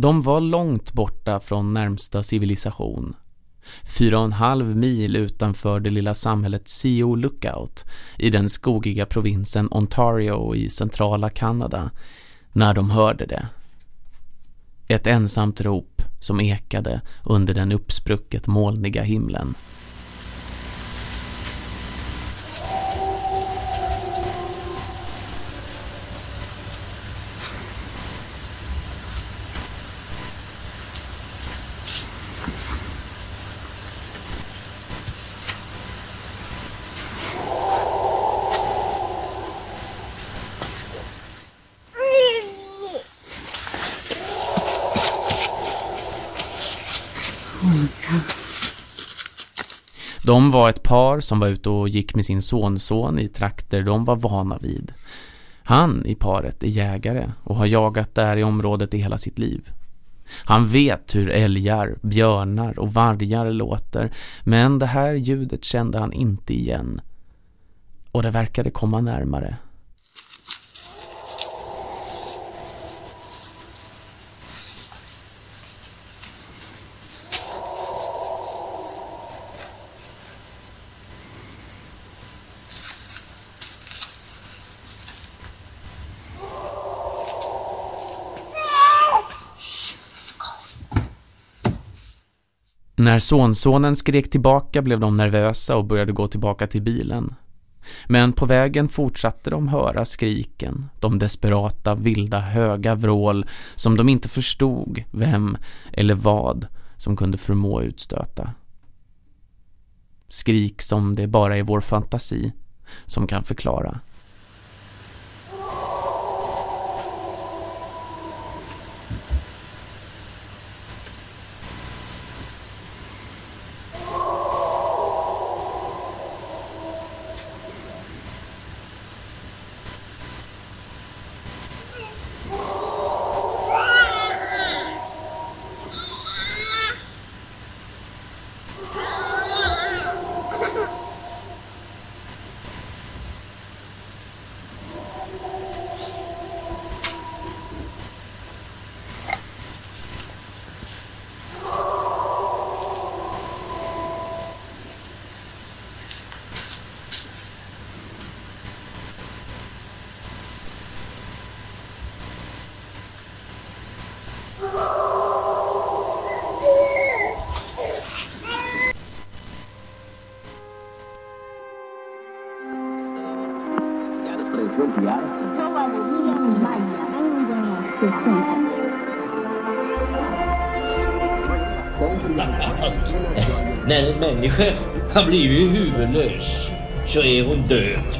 De var långt borta från närmsta civilisation. Fyra och en halv mil utanför det lilla samhället Seo Lookout i den skogiga provinsen Ontario i centrala Kanada när de hörde det. Ett ensamt rop som ekade under den uppsprucket molniga himlen. De var ett par som var ute och gick med sin sonson i trakter de var vana vid. Han i paret är jägare och har jagat där i området i hela sitt liv. Han vet hur älgar, björnar och vargar låter men det här ljudet kände han inte igen. Och det verkade komma närmare. När sonsonen skrek tillbaka blev de nervösa och började gå tillbaka till bilen. Men på vägen fortsatte de höra skriken, de desperata, vilda, höga vrål som de inte förstod vem eller vad som kunde förmå utstöta. Skrik som det bara är vår fantasi som kan förklara. En människa har blivit huvudlös så är hon död.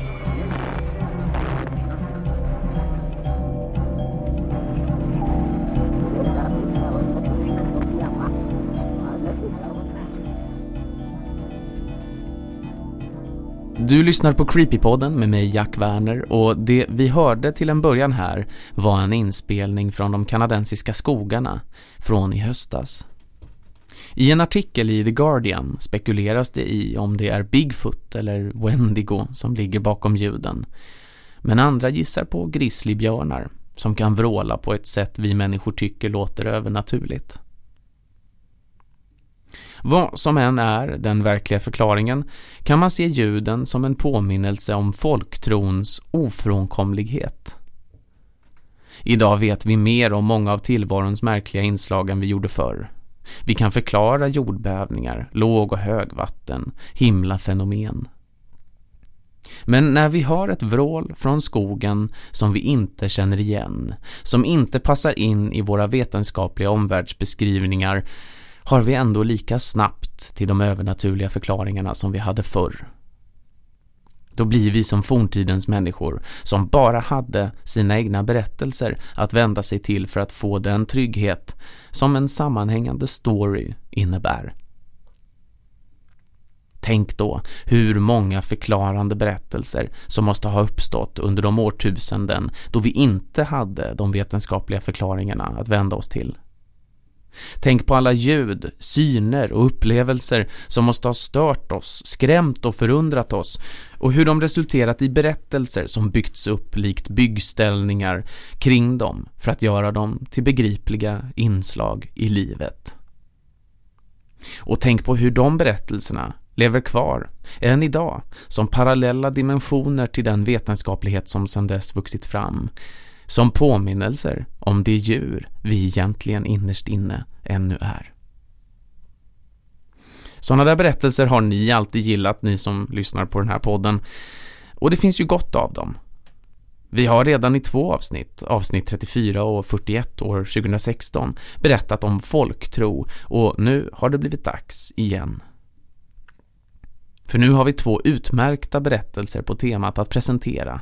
Du lyssnar på Creepypodden med mig Jack Werner och det vi hörde till en början här var en inspelning från de kanadensiska skogarna från i höstas. I en artikel i The Guardian spekuleras det i om det är Bigfoot eller Wendigo som ligger bakom ljuden. Men andra gissar på grizzlybjörnar som kan vråla på ett sätt vi människor tycker låter övernaturligt. Vad som än är den verkliga förklaringen kan man se ljuden som en påminnelse om folktrons ofrånkomlighet. Idag vet vi mer om många av tillvarons märkliga inslag än vi gjorde förr. Vi kan förklara jordbävningar, låg- och högvatten, himlafenomen. Men när vi har ett vrål från skogen som vi inte känner igen, som inte passar in i våra vetenskapliga omvärldsbeskrivningar har vi ändå lika snabbt till de övernaturliga förklaringarna som vi hade förr. Då blir vi som forntidens människor som bara hade sina egna berättelser att vända sig till för att få den trygghet som en sammanhängande story innebär. Tänk då hur många förklarande berättelser som måste ha uppstått under de årtusenden då vi inte hade de vetenskapliga förklaringarna att vända oss till. Tänk på alla ljud, syner och upplevelser som måste ha stört oss, skrämt och förundrat oss och hur de resulterat i berättelser som byggts upp likt byggställningar kring dem för att göra dem till begripliga inslag i livet. Och tänk på hur de berättelserna lever kvar, än idag, som parallella dimensioner till den vetenskaplighet som sedan dess vuxit fram, som påminnelser om det djur vi egentligen innerst inne ännu är. Sådana där berättelser har ni alltid gillat, ni som lyssnar på den här podden. Och det finns ju gott av dem. Vi har redan i två avsnitt, avsnitt 34 och 41 år 2016, berättat om folktro och nu har det blivit dags igen. För nu har vi två utmärkta berättelser på temat att presentera.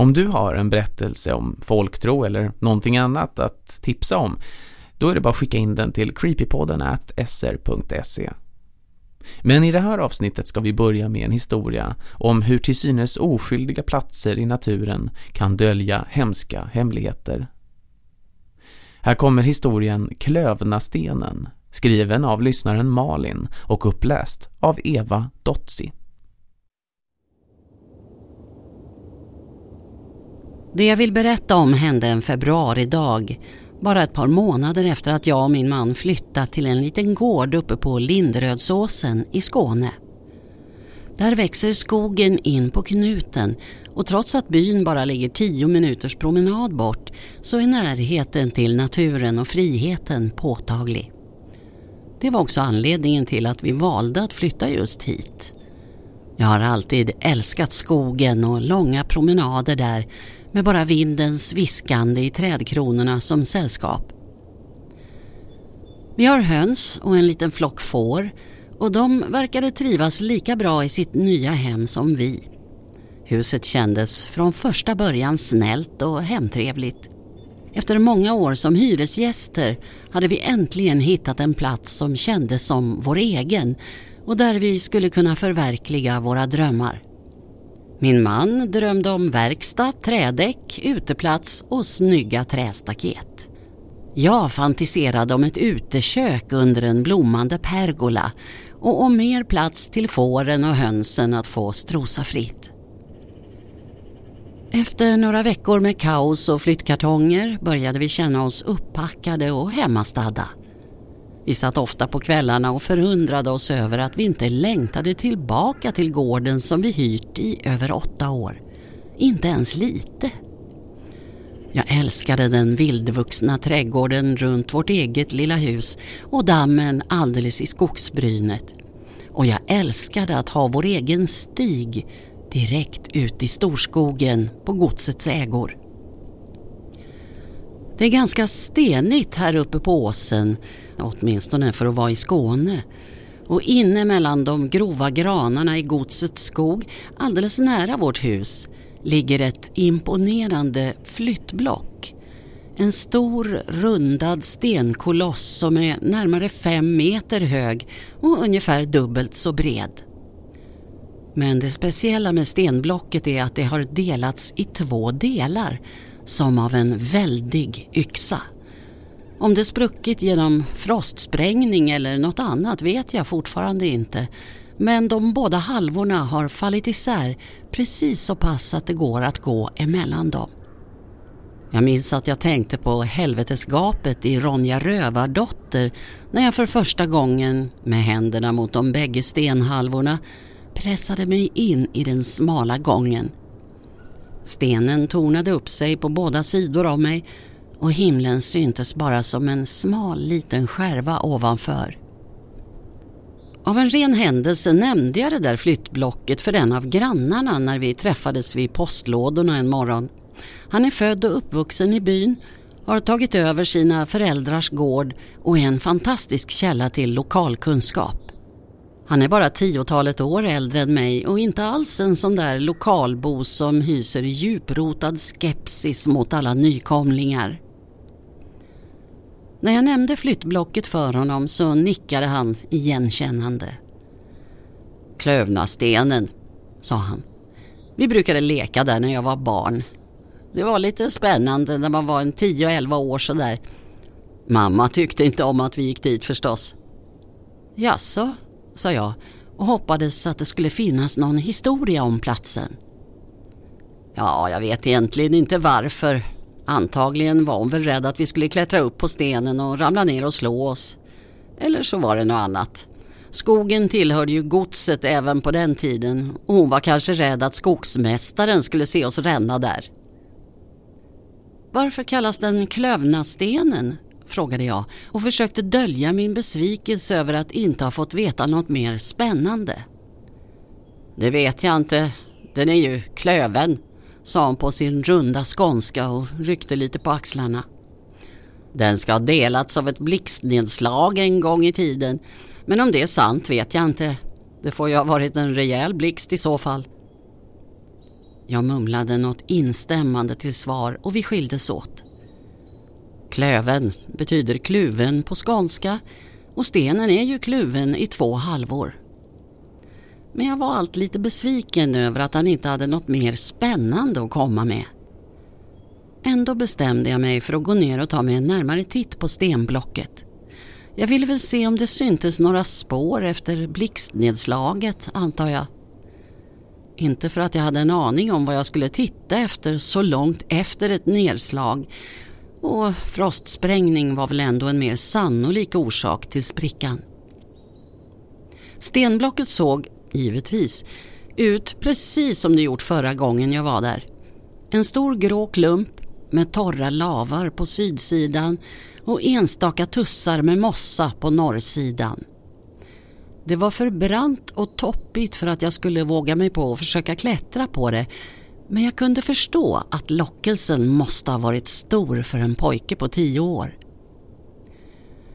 Om du har en berättelse om folktro eller någonting annat att tipsa om, då är det bara att skicka in den till creepypodden at sr.se. Men i det här avsnittet ska vi börja med en historia om hur till synes oskyldiga platser i naturen kan dölja hemska hemligheter. Här kommer historien Klövnastenen, skriven av lyssnaren Malin och uppläst av Eva Dotsi. Det jag vill berätta om hände en februaridag, bara ett par månader efter att jag och min man flyttat till en liten gård uppe på Linderödsåsen i Skåne. Där växer skogen in på knuten och trots att byn bara ligger tio minuters promenad bort så är närheten till naturen och friheten påtaglig. Det var också anledningen till att vi valde att flytta just hit. Jag har alltid älskat skogen och långa promenader där med bara vindens viskande i trädkronorna som sällskap. Vi har höns och en liten flock får och de verkade trivas lika bra i sitt nya hem som vi. Huset kändes från första början snällt och hemtrevligt. Efter många år som hyresgäster hade vi äntligen hittat en plats som kändes som vår egen och där vi skulle kunna förverkliga våra drömmar. Min man drömde om verkstad, trädäck, uteplats och snygga trästaket. Jag fantiserade om ett utekök under en blommande pergola och om mer plats till fåren och hönsen att få strosa fritt. Efter några veckor med kaos och flyttkartonger började vi känna oss uppackade och hemmastadda. Vi satt ofta på kvällarna och förundrade oss över att vi inte längtade tillbaka till gården som vi hyrt i över åtta år. Inte ens lite. Jag älskade den vildvuxna trädgården runt vårt eget lilla hus och dammen alldeles i skogsbrynet. Och jag älskade att ha vår egen stig direkt ut i storskogen på godsets ägor. Det är ganska stenigt här uppe på åsen, åtminstone för att vara i Skåne. Och inne mellan de grova granarna i godsets skog, alldeles nära vårt hus, ligger ett imponerande flyttblock. En stor rundad stenkoloss som är närmare fem meter hög och ungefär dubbelt så bred. Men det speciella med stenblocket är att det har delats i två delar som av en väldig yxa. Om det spruckit genom frostsprängning eller något annat vet jag fortfarande inte. Men de båda halvorna har fallit isär precis så pass att det går att gå emellan dem. Jag minns att jag tänkte på helvetesgapet i Ronja Rövardotter när jag för första gången med händerna mot de bägge stenhalvorna pressade mig in i den smala gången. Stenen tornade upp sig på båda sidor av mig och himlen syntes bara som en smal liten skärva ovanför. Av en ren händelse nämnde jag det där flyttblocket för en av grannarna när vi träffades vid postlådorna en morgon. Han är född och uppvuxen i byn, har tagit över sina föräldrars gård och är en fantastisk källa till lokalkunskap. Han är bara tiotalet år äldre än mig och inte alls en sån där lokalbo som hyser djuprotad skepsis mot alla nykomlingar. När jag nämnde flyttblocket för honom så nickade han igenkännande. Klövnastenen, sa han. Vi brukade leka där när jag var barn. Det var lite spännande när man var en 10-11 år sådär. Mamma tyckte inte om att vi gick dit förstås. Jaså, sa jag och hoppades att det skulle finnas någon historia om platsen. Ja, jag vet egentligen inte varför. Antagligen var hon väl rädd att vi skulle klättra upp på stenen och ramla ner och slå oss. Eller så var det något annat. Skogen tillhörde ju godset även på den tiden och hon var kanske rädd att skogsmästaren skulle se oss ränna där. Varför kallas den Klövnastenen? frågade jag och försökte dölja min besvikelse över att inte ha fått veta något mer spännande. Det vet jag inte. Den är ju klöven, sa hon på sin runda skånska och ryckte lite på axlarna. Den ska ha delats av ett blixtnedslag en gång i tiden men om det är sant vet jag inte. Det får ju ha varit en rejäl blixt i så fall. Jag mumlade något instämmande till svar och vi skildes åt. Klöven betyder kluven på skånska och stenen är ju kluven i två halvor. Men jag var allt lite besviken över att han inte hade något mer spännande att komma med. Ändå bestämde jag mig för att gå ner och ta mig en närmare titt på stenblocket. Jag ville väl se om det syntes några spår efter blixtnedslaget, antar jag. Inte för att jag hade en aning om vad jag skulle titta efter så långt efter ett nedslag och frostsprängning var väl ändå en mer sannolik orsak till sprickan. Stenblocket såg, givetvis, ut precis som det gjort förra gången jag var där. En stor grå klump med torra lavar på sydsidan och enstaka tussar med mossa på norrsidan. Det var för brant och toppigt för att jag skulle våga mig på att försöka klättra på det men jag kunde förstå att lockelsen måste ha varit stor för en pojke på tio år.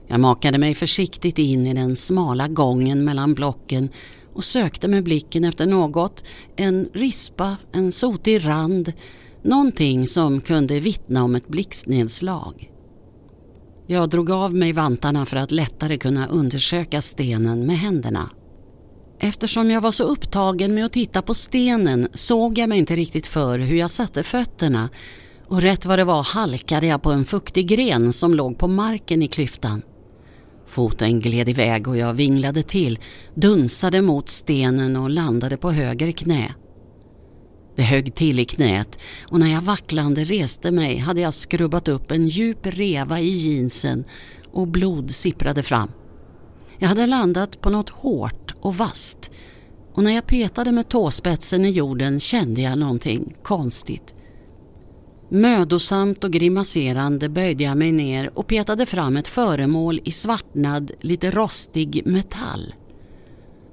Jag makade mig försiktigt in i den smala gången mellan blocken och sökte med blicken efter något, en rispa, en sotig rand, någonting som kunde vittna om ett blixtnedslag. Jag drog av mig vantarna för att lättare kunna undersöka stenen med händerna. Eftersom jag var så upptagen med att titta på stenen såg jag mig inte riktigt för hur jag satte fötterna och rätt vad det var halkade jag på en fuktig gren som låg på marken i klyftan. Foten gled iväg och jag vinglade till, dunsade mot stenen och landade på höger knä. Det högg till i knät och när jag vacklande reste mig hade jag skrubbat upp en djup reva i jeansen och blod sipprade fram. Jag hade landat på något hårt och vasst och när jag petade med tåspetsen i jorden kände jag någonting konstigt. Mödosamt och grimaserande böjde jag mig ner och petade fram ett föremål i svartnad, lite rostig metall.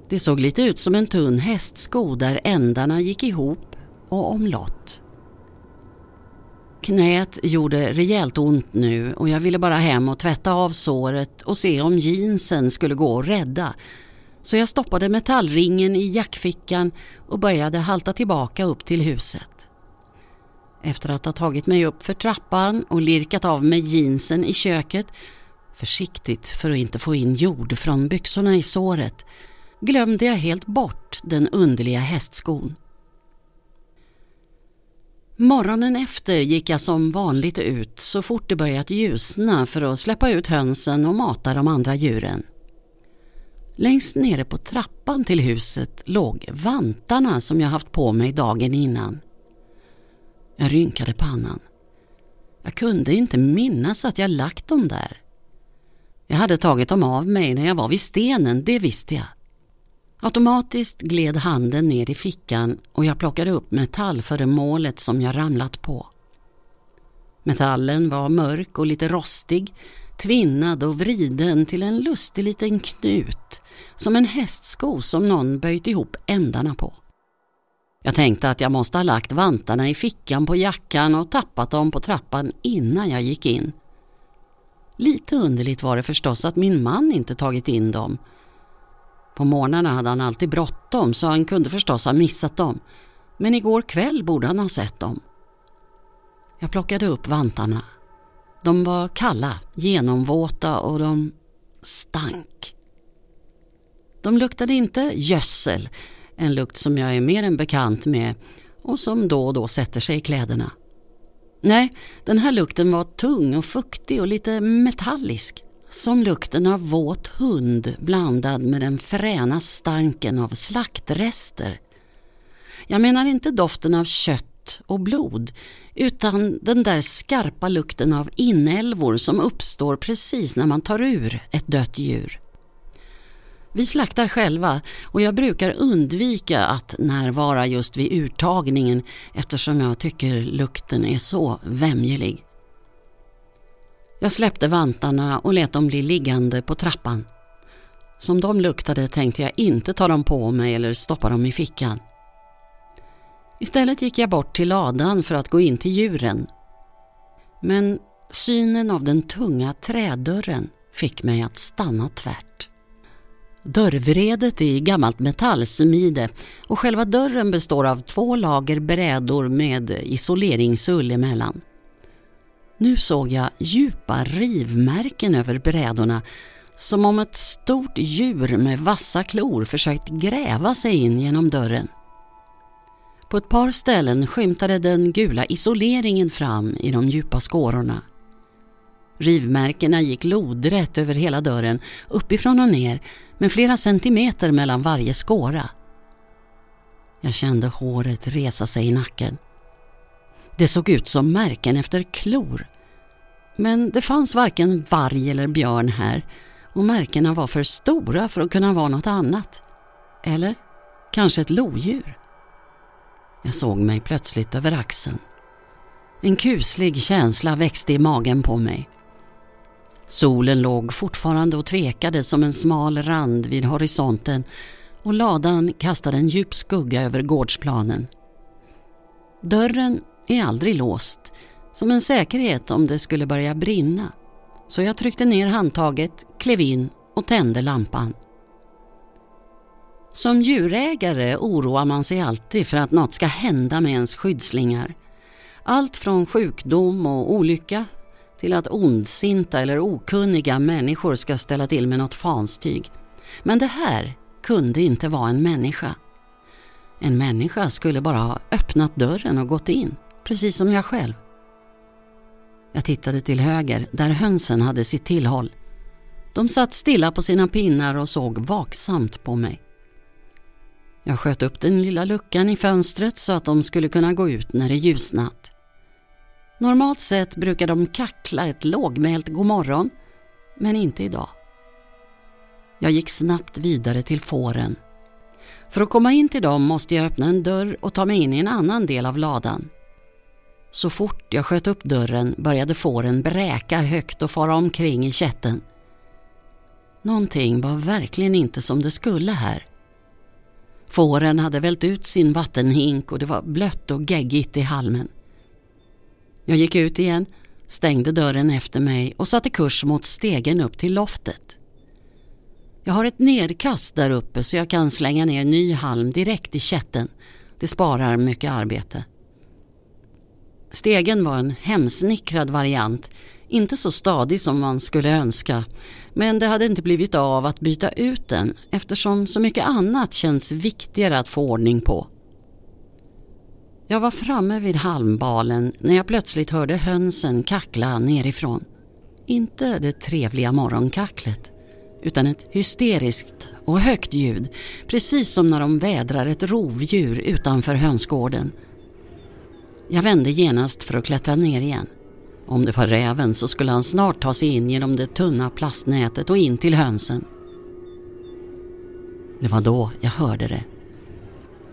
Det såg lite ut som en tunn hästsko där ändarna gick ihop och omlott. Knät gjorde rejält ont nu och jag ville bara hem och tvätta av såret och se om jeansen skulle gå att rädda. Så jag stoppade metallringen i jackfickan och började halta tillbaka upp till huset. Efter att ha tagit mig upp för trappan och lirkat av mig jeansen i köket, försiktigt för att inte få in jord från byxorna i såret, glömde jag helt bort den underliga hästskon. Morgonen efter gick jag som vanligt ut så fort det börjat ljusna för att släppa ut hönsen och mata de andra djuren. Längst nere på trappan till huset låg vantarna som jag haft på mig dagen innan. Jag rynkade pannan. Jag kunde inte minnas att jag lagt dem där. Jag hade tagit dem av mig när jag var vid stenen, det visste jag. Automatiskt gled handen ner i fickan och jag plockade upp metallföremålet som jag ramlat på. Metallen var mörk och lite rostig, tvinnad och vriden till en lustig liten knut, som en hästsko som någon böjt ihop ändarna på. Jag tänkte att jag måste ha lagt vantarna i fickan på jackan och tappat dem på trappan innan jag gick in. Lite underligt var det förstås att min man inte tagit in dem på morgnarna hade han alltid bråttom så han kunde förstås ha missat dem. Men igår kväll borde han ha sett dem. Jag plockade upp vantarna. De var kalla, genomvåta och de stank. De luktade inte gödsel, en lukt som jag är mer än bekant med och som då och då sätter sig i kläderna. Nej, den här lukten var tung och fuktig och lite metallisk. Som lukten av våt hund blandad med den fräna stanken av slaktrester. Jag menar inte doften av kött och blod utan den där skarpa lukten av inälvor som uppstår precis när man tar ur ett dött djur. Vi slaktar själva och jag brukar undvika att närvara just vid urtagningen eftersom jag tycker lukten är så vämjelig. Jag släppte vantarna och lät dem bli liggande på trappan. Som de luktade tänkte jag inte ta dem på mig eller stoppa dem i fickan. Istället gick jag bort till ladan för att gå in till djuren. Men synen av den tunga trädörren fick mig att stanna tvärt. Dörrvredet är gammalt metallsmide och själva dörren består av två lager brädor med isoleringsull emellan. Nu såg jag djupa rivmärken över brädorna som om ett stort djur med vassa klor försökt gräva sig in genom dörren. På ett par ställen skymtade den gula isoleringen fram i de djupa skårorna. Rivmärkena gick lodrätt över hela dörren, uppifrån och ner, med flera centimeter mellan varje skåra. Jag kände håret resa sig i nacken. Det såg ut som märken efter klor. Men det fanns varken varg eller björn här och märkena var för stora för att kunna vara något annat. Eller kanske ett lodjur. Jag såg mig plötsligt över axeln. En kuslig känsla växte i magen på mig. Solen låg fortfarande och tvekade som en smal rand vid horisonten och ladan kastade en djup skugga över gårdsplanen. Dörren är aldrig låst, som en säkerhet om det skulle börja brinna. Så jag tryckte ner handtaget, klev in och tände lampan. Som djurägare oroar man sig alltid för att något ska hända med ens skyddslingar. Allt från sjukdom och olycka till att ondsinta eller okunniga människor ska ställa till med något fanstyg. Men det här kunde inte vara en människa. En människa skulle bara ha öppnat dörren och gått in, precis som jag själv. Jag tittade till höger, där hönsen hade sitt tillhåll. De satt stilla på sina pinnar och såg vaksamt på mig. Jag sköt upp den lilla luckan i fönstret så att de skulle kunna gå ut när det ljusnat. Normalt sett brukar de kackla ett lågmält godmorgon, men inte idag. Jag gick snabbt vidare till fåren. För att komma in till dem måste jag öppna en dörr och ta mig in i en annan del av ladan. Så fort jag sköt upp dörren började fåren bräka högt och fara omkring i kätten. Någonting var verkligen inte som det skulle här. Fåren hade vält ut sin vattenhink och det var blött och geggigt i halmen. Jag gick ut igen, stängde dörren efter mig och satte kurs mot stegen upp till loftet. Jag har ett nedkast där uppe så jag kan slänga ner ny halm direkt i kätten. Det sparar mycket arbete. Stegen var en hemsnickrad variant, inte så stadig som man skulle önska. Men det hade inte blivit av att byta ut den eftersom så mycket annat känns viktigare att få ordning på. Jag var framme vid halmbalen när jag plötsligt hörde hönsen kackla nerifrån. Inte det trevliga morgonkacklet utan ett hysteriskt och högt ljud precis som när de vädrar ett rovdjur utanför hönsgården. Jag vände genast för att klättra ner igen. Om det var räven så skulle han snart ta sig in genom det tunna plastnätet och in till hönsen. Det var då jag hörde det.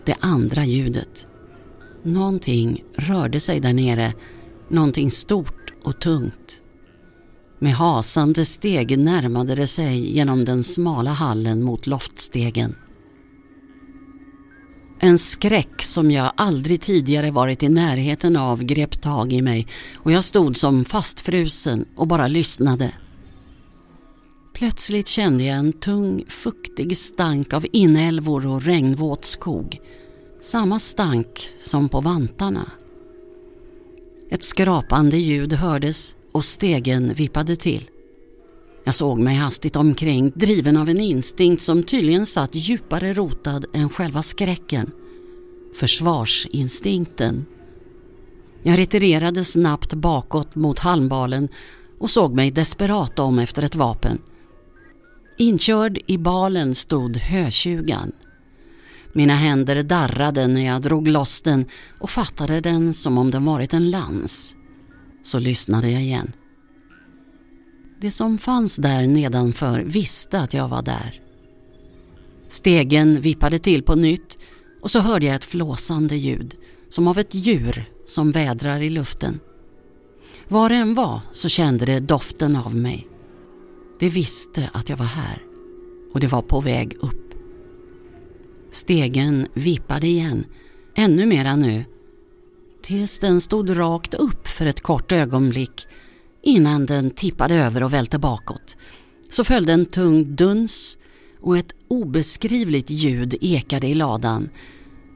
Det andra ljudet. Någonting rörde sig där nere, någonting stort och tungt. Med hasande steg närmade det sig genom den smala hallen mot loftstegen. En skräck som jag aldrig tidigare varit i närheten av grep tag i mig och jag stod som fastfrusen och bara lyssnade. Plötsligt kände jag en tung, fuktig stank av inälvor och regnvåt skog. Samma stank som på vantarna. Ett skrapande ljud hördes och stegen vippade till. Jag såg mig hastigt omkring, driven av en instinkt som tydligen satt djupare rotad än själva skräcken. Försvarsinstinkten. Jag retirerade snabbt bakåt mot halmbalen och såg mig desperat om efter ett vapen. Inkörd i balen stod hötjugan. Mina händer darrade när jag drog loss den och fattade den som om den varit en lans. Så lyssnade jag igen. Det som fanns där nedanför visste att jag var där. Stegen vippade till på nytt och så hörde jag ett flåsande ljud, som av ett djur som vädrar i luften. Var det än var så kände det doften av mig. Det visste att jag var här och det var på väg upp. Stegen vippade igen, ännu mera nu, tills den stod rakt upp för ett kort ögonblick innan den tippade över och välte bakåt. Så följde en tung duns och ett obeskrivligt ljud ekade i ladan.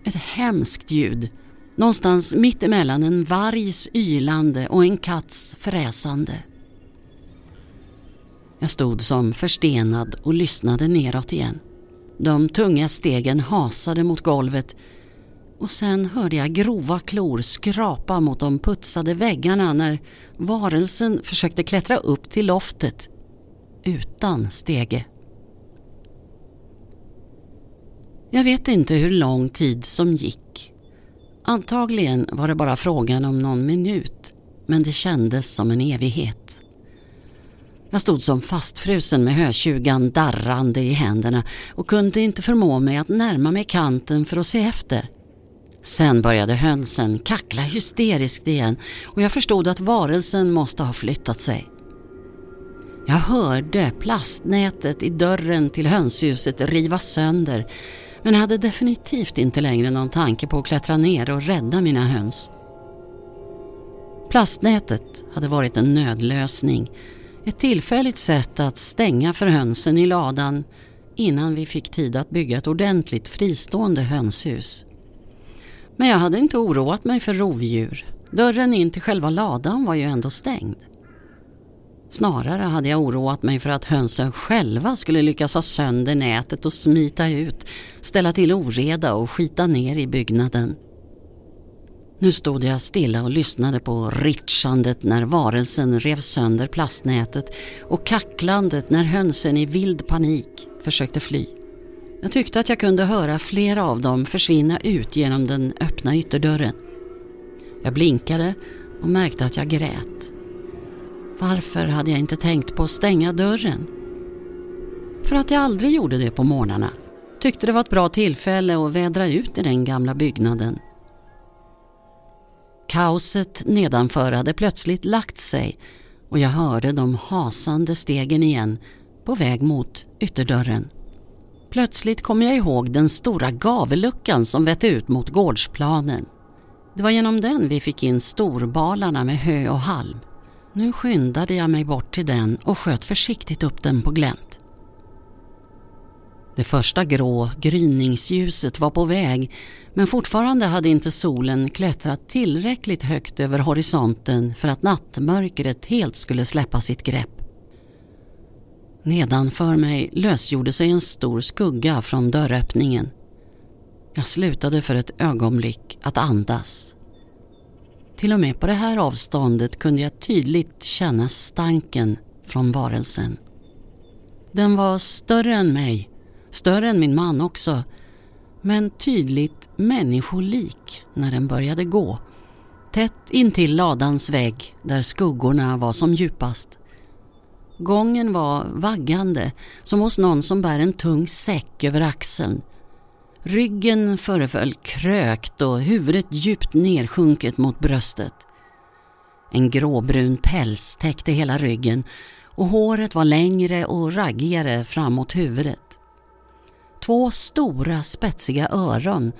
Ett hemskt ljud, någonstans mittemellan en vargs ylande och en katts fräsande. Jag stod som förstenad och lyssnade neråt igen. De tunga stegen hasade mot golvet och sen hörde jag grova klor skrapa mot de putsade väggarna när varelsen försökte klättra upp till loftet utan stege. Jag vet inte hur lång tid som gick. Antagligen var det bara frågan om någon minut men det kändes som en evighet. Jag stod som fastfrusen med hötjugan darrande i händerna och kunde inte förmå mig att närma mig kanten för att se efter. Sen började hönsen kackla hysteriskt igen och jag förstod att varelsen måste ha flyttat sig. Jag hörde plastnätet i dörren till hönshuset rivas sönder men hade definitivt inte längre någon tanke på att klättra ner och rädda mina höns. Plastnätet hade varit en nödlösning ett tillfälligt sätt att stänga för hönsen i ladan innan vi fick tid att bygga ett ordentligt fristående hönshus. Men jag hade inte oroat mig för rovdjur. Dörren in till själva ladan var ju ändå stängd. Snarare hade jag oroat mig för att hönsen själva skulle lyckas ha sönder nätet och smita ut, ställa till oreda och skita ner i byggnaden. Nu stod jag stilla och lyssnade på ritschandet när varelsen rev sönder plastnätet och kacklandet när hönsen i vild panik försökte fly. Jag tyckte att jag kunde höra flera av dem försvinna ut genom den öppna ytterdörren. Jag blinkade och märkte att jag grät. Varför hade jag inte tänkt på att stänga dörren? För att jag aldrig gjorde det på morgnarna. Tyckte det var ett bra tillfälle att vädra ut i den gamla byggnaden. Kaoset nedanför hade plötsligt lagt sig och jag hörde de hasande stegen igen på väg mot ytterdörren. Plötsligt kom jag ihåg den stora gavelluckan som vette ut mot gårdsplanen. Det var genom den vi fick in storbalarna med hö och halm. Nu skyndade jag mig bort till den och sköt försiktigt upp den på glänt. Det första grå gryningsljuset var på väg men fortfarande hade inte solen klättrat tillräckligt högt över horisonten för att nattmörkret helt skulle släppa sitt grepp. Nedanför mig lösgjorde sig en stor skugga från dörröppningen. Jag slutade för ett ögonblick att andas. Till och med på det här avståndet kunde jag tydligt känna stanken från varelsen. Den var större än mig större än min man också, men tydligt människolik när den började gå. Tätt intill ladans vägg där skuggorna var som djupast. Gången var vaggande, som hos någon som bär en tung säck över axeln. Ryggen föreföll krökt och huvudet djupt nersjunket mot bröstet. En gråbrun päls täckte hela ryggen och håret var längre och raggigare framåt huvudet två stora spetsiga öron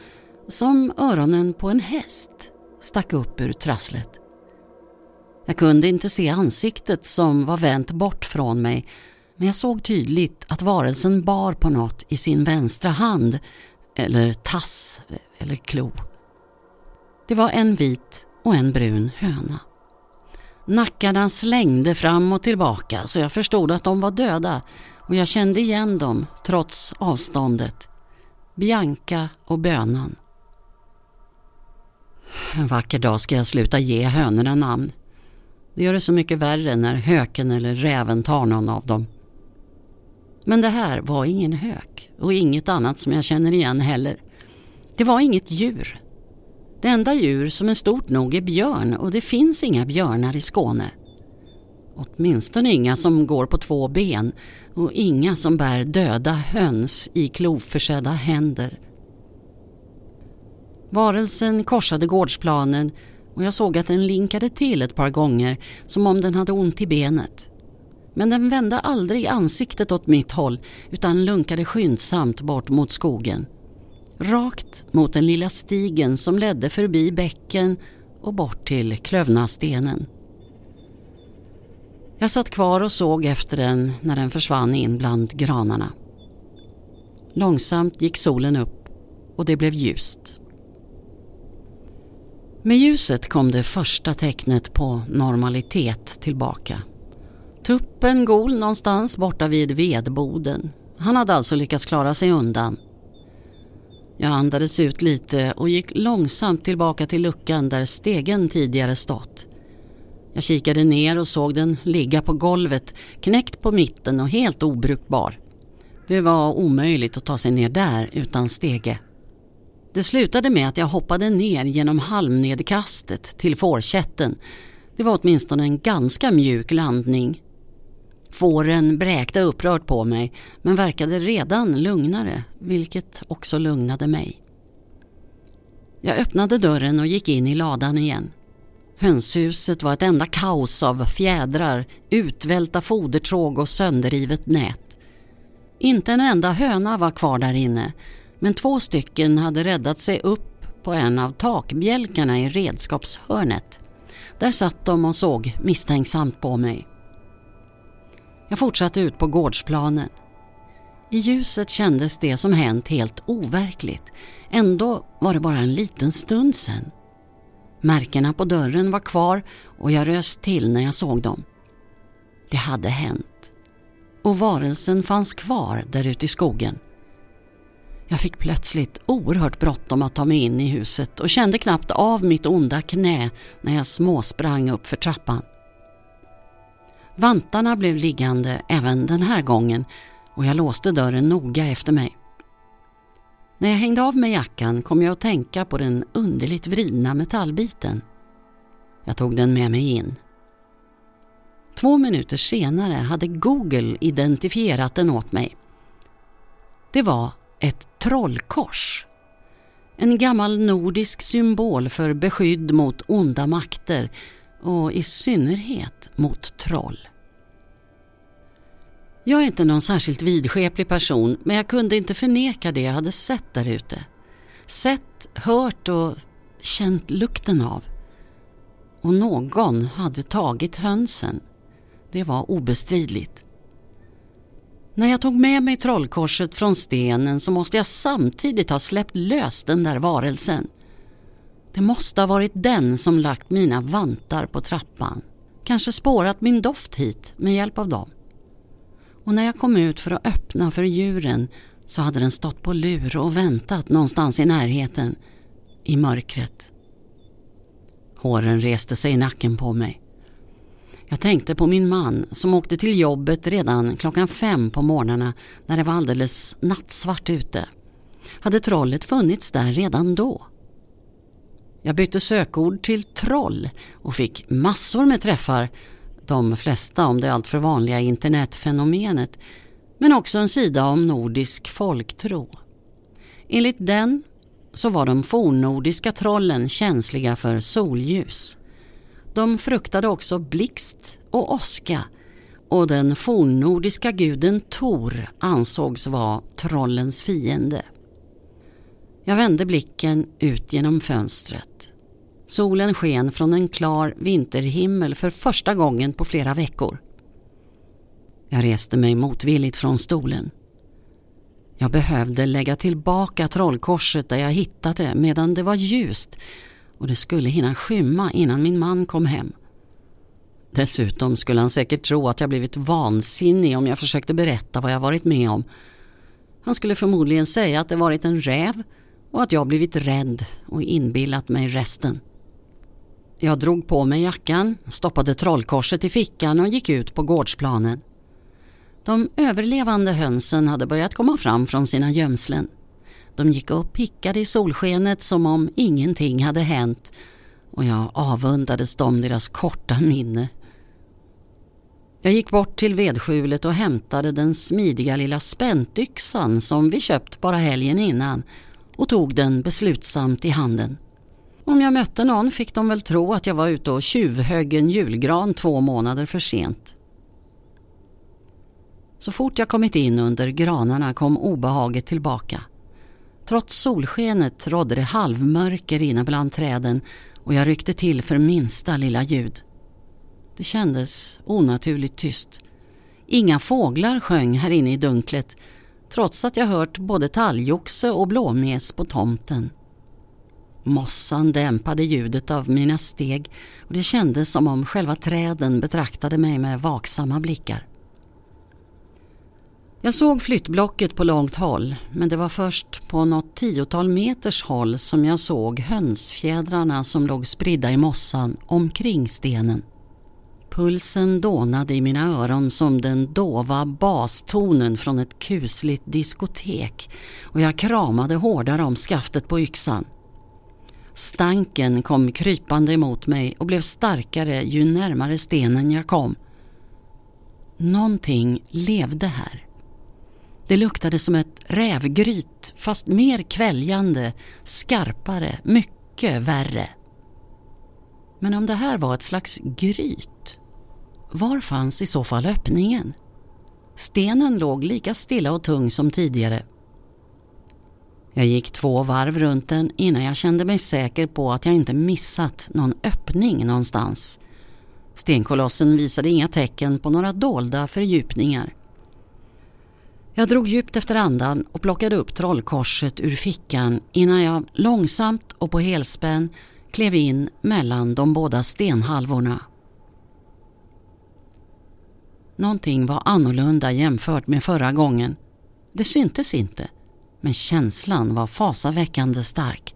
som öronen på en häst stack upp ur trasslet. Jag kunde inte se ansiktet som var vänt bort från mig men jag såg tydligt att varelsen bar på något i sin vänstra hand eller tass eller klo. Det var en vit och en brun höna. Nackarna slängde fram och tillbaka så jag förstod att de var döda och jag kände igen dem trots avståndet. Bianca och bönan. En vacker dag ska jag sluta ge hönorna namn. Det gör det så mycket värre när höken eller räven tar någon av dem. Men det här var ingen hök och inget annat som jag känner igen heller. Det var inget djur. Det enda djur som är stort nog är björn och det finns inga björnar i Skåne. Åtminstone inga som går på två ben och inga som bär döda höns i klovförsedda händer. Varelsen korsade gårdsplanen och jag såg att den linkade till ett par gånger som om den hade ont i benet. Men den vände aldrig ansiktet åt mitt håll utan lunkade skyndsamt bort mot skogen. Rakt mot den lilla stigen som ledde förbi bäcken och bort till Klövnastenen. Jag satt kvar och såg efter den när den försvann in bland granarna. Långsamt gick solen upp och det blev ljust. Med ljuset kom det första tecknet på normalitet tillbaka. Tuppen gol någonstans borta vid vedboden. Han hade alltså lyckats klara sig undan. Jag andades ut lite och gick långsamt tillbaka till luckan där stegen tidigare stått. Jag kikade ner och såg den ligga på golvet, knäckt på mitten och helt obrukbar. Det var omöjligt att ta sig ner där utan stege. Det slutade med att jag hoppade ner genom halmnedkastet till fårkätten. Det var åtminstone en ganska mjuk landning. Fåren bräkte upprört på mig men verkade redan lugnare, vilket också lugnade mig. Jag öppnade dörren och gick in i ladan igen. Hönshuset var ett enda kaos av fjädrar, utvälta fodertråg och sönderrivet nät. Inte en enda höna var kvar där inne men två stycken hade räddat sig upp på en av takbjälkarna i redskapshörnet. Där satt de och såg misstänksamt på mig. Jag fortsatte ut på gårdsplanen. I ljuset kändes det som hänt helt overkligt. Ändå var det bara en liten stund sedan. Märkena på dörren var kvar och jag rös till när jag såg dem. Det hade hänt. Och varelsen fanns kvar där ute i skogen. Jag fick plötsligt oerhört bråttom att ta mig in i huset och kände knappt av mitt onda knä när jag småsprang upp för trappan. Vantarna blev liggande även den här gången och jag låste dörren noga efter mig. När jag hängde av mig jackan kom jag att tänka på den underligt vridna metallbiten. Jag tog den med mig in. Två minuter senare hade Google identifierat den åt mig. Det var ett trollkors. En gammal nordisk symbol för beskydd mot onda makter och i synnerhet mot troll. Jag är inte någon särskilt vidskeplig person men jag kunde inte förneka det jag hade sett där ute. Sett, hört och känt lukten av. Och någon hade tagit hönsen. Det var obestridligt. När jag tog med mig trollkorset från stenen så måste jag samtidigt ha släppt lös den där varelsen. Det måste ha varit den som lagt mina vantar på trappan. Kanske spårat min doft hit med hjälp av dem. Och när jag kom ut för att öppna för djuren så hade den stått på lur och väntat någonstans i närheten, i mörkret. Håren reste sig i nacken på mig. Jag tänkte på min man som åkte till jobbet redan klockan fem på morgnarna när det var alldeles nattsvart ute. Hade trollet funnits där redan då? Jag bytte sökord till troll och fick massor med träffar, de flesta om det alltför vanliga internetfenomenet, men också en sida om nordisk folktro. Enligt den så var de fornnordiska trollen känsliga för solljus. De fruktade också blixt och åska och den fornnordiska guden Tor ansågs vara trollens fiende. Jag vände blicken ut genom fönstret. Solen sken från en klar vinterhimmel för första gången på flera veckor. Jag reste mig motvilligt från stolen. Jag behövde lägga tillbaka trollkorset där jag hittat det medan det var ljust och det skulle hinna skymma innan min man kom hem. Dessutom skulle han säkert tro att jag blivit vansinnig om jag försökte berätta vad jag varit med om. Han skulle förmodligen säga att det varit en räv och att jag blivit rädd och inbillat mig resten. Jag drog på mig jackan, stoppade trollkorset i fickan och gick ut på gårdsplanen. De överlevande hönsen hade börjat komma fram från sina gömslen. De gick och pickade i solskenet som om ingenting hade hänt och jag avundades dem deras korta minne. Jag gick bort till vedskjulet och hämtade den smidiga lilla späntyxan som vi köpt bara helgen innan och tog den beslutsamt i handen. Om jag mötte någon fick de väl tro att jag var ute och tjuvhögg en julgran två månader för sent. Så fort jag kommit in under granarna kom obehaget tillbaka. Trots solskenet rådde det halvmörker inne bland träden och jag ryckte till för minsta lilla ljud. Det kändes onaturligt tyst. Inga fåglar sjöng här inne i dunklet trots att jag hört både talgoxe och blåmes på tomten. Mossan dämpade ljudet av mina steg och det kändes som om själva träden betraktade mig med vaksamma blickar. Jag såg flyttblocket på långt håll men det var först på något tiotal meters håll som jag såg hönsfjädrarna som låg spridda i mossan omkring stenen. Pulsen dånade i mina öron som den dova bastonen från ett kusligt diskotek och jag kramade hårdare om skaftet på yxan. Stanken kom krypande emot mig och blev starkare ju närmare stenen jag kom. Någonting levde här. Det luktade som ett rävgryt fast mer kväljande, skarpare, mycket värre. Men om det här var ett slags gryt, var fanns i så fall öppningen? Stenen låg lika stilla och tung som tidigare. Jag gick två varv runt den innan jag kände mig säker på att jag inte missat någon öppning någonstans. Stenkolossen visade inga tecken på några dolda fördjupningar. Jag drog djupt efter andan och plockade upp trollkorset ur fickan innan jag långsamt och på helspänn klev in mellan de båda stenhalvorna. Någonting var annorlunda jämfört med förra gången. Det syntes inte, men känslan var fasaväckande stark.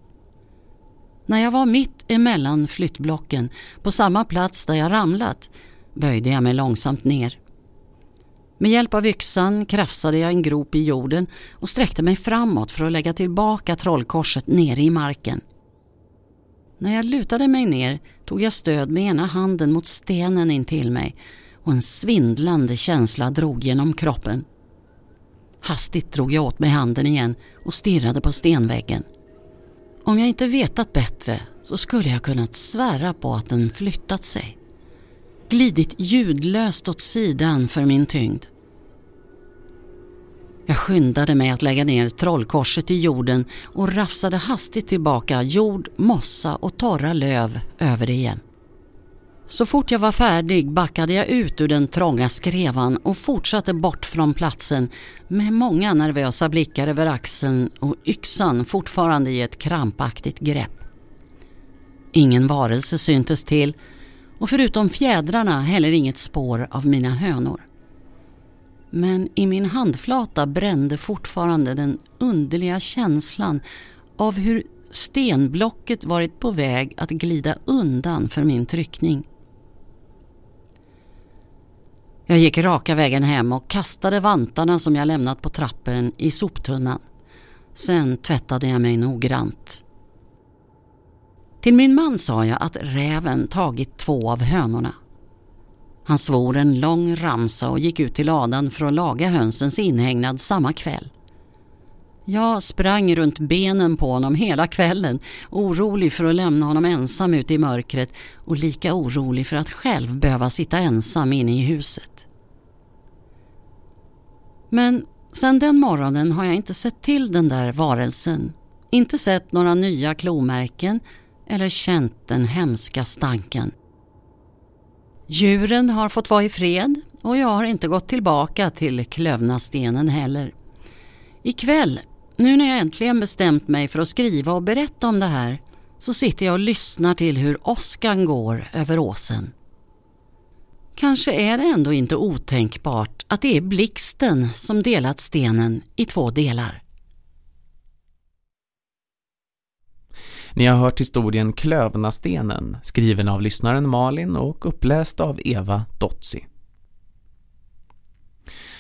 När jag var mitt emellan flyttblocken, på samma plats där jag ramlat, böjde jag mig långsamt ner. Med hjälp av yxan krafsade jag en grop i jorden och sträckte mig framåt för att lägga tillbaka trollkorset nere i marken. När jag lutade mig ner tog jag stöd med ena handen mot stenen intill mig och en svindlande känsla drog genom kroppen. Hastigt drog jag åt mig handen igen och stirrade på stenväggen. Om jag inte vetat bättre så skulle jag kunnat svära på att den flyttat sig. Glidit ljudlöst åt sidan för min tyngd. Jag skyndade mig att lägga ner trollkorset i jorden och rafsade hastigt tillbaka jord, mossa och torra löv över det igen. Så fort jag var färdig backade jag ut ur den trånga skrevan och fortsatte bort från platsen med många nervösa blickar över axeln och yxan fortfarande i ett krampaktigt grepp. Ingen varelse syntes till och förutom fjädrarna heller inget spår av mina hönor. Men i min handflata brände fortfarande den underliga känslan av hur stenblocket varit på väg att glida undan för min tryckning. Jag gick raka vägen hem och kastade vantarna som jag lämnat på trappen i soptunnan. Sen tvättade jag mig noggrant. Till min man sa jag att räven tagit två av hönorna. Han svor en lång ramsa och gick ut till ladan för att laga hönsens inhägnad samma kväll. Jag sprang runt benen på honom hela kvällen, orolig för att lämna honom ensam ute i mörkret och lika orolig för att själv behöva sitta ensam inne i huset. Men sen den morgonen har jag inte sett till den där varelsen, inte sett några nya klomärken eller känt den hemska stanken. Djuren har fått vara i fred och jag har inte gått tillbaka till klövna stenen heller. Ikväll nu när jag äntligen bestämt mig för att skriva och berätta om det här så sitter jag och lyssnar till hur åskan går över åsen. Kanske är det ändå inte otänkbart att det är blixten som delat stenen i två delar. Ni har hört historien Klövnastenen, skriven av lyssnaren Malin och uppläst av Eva Dotzi.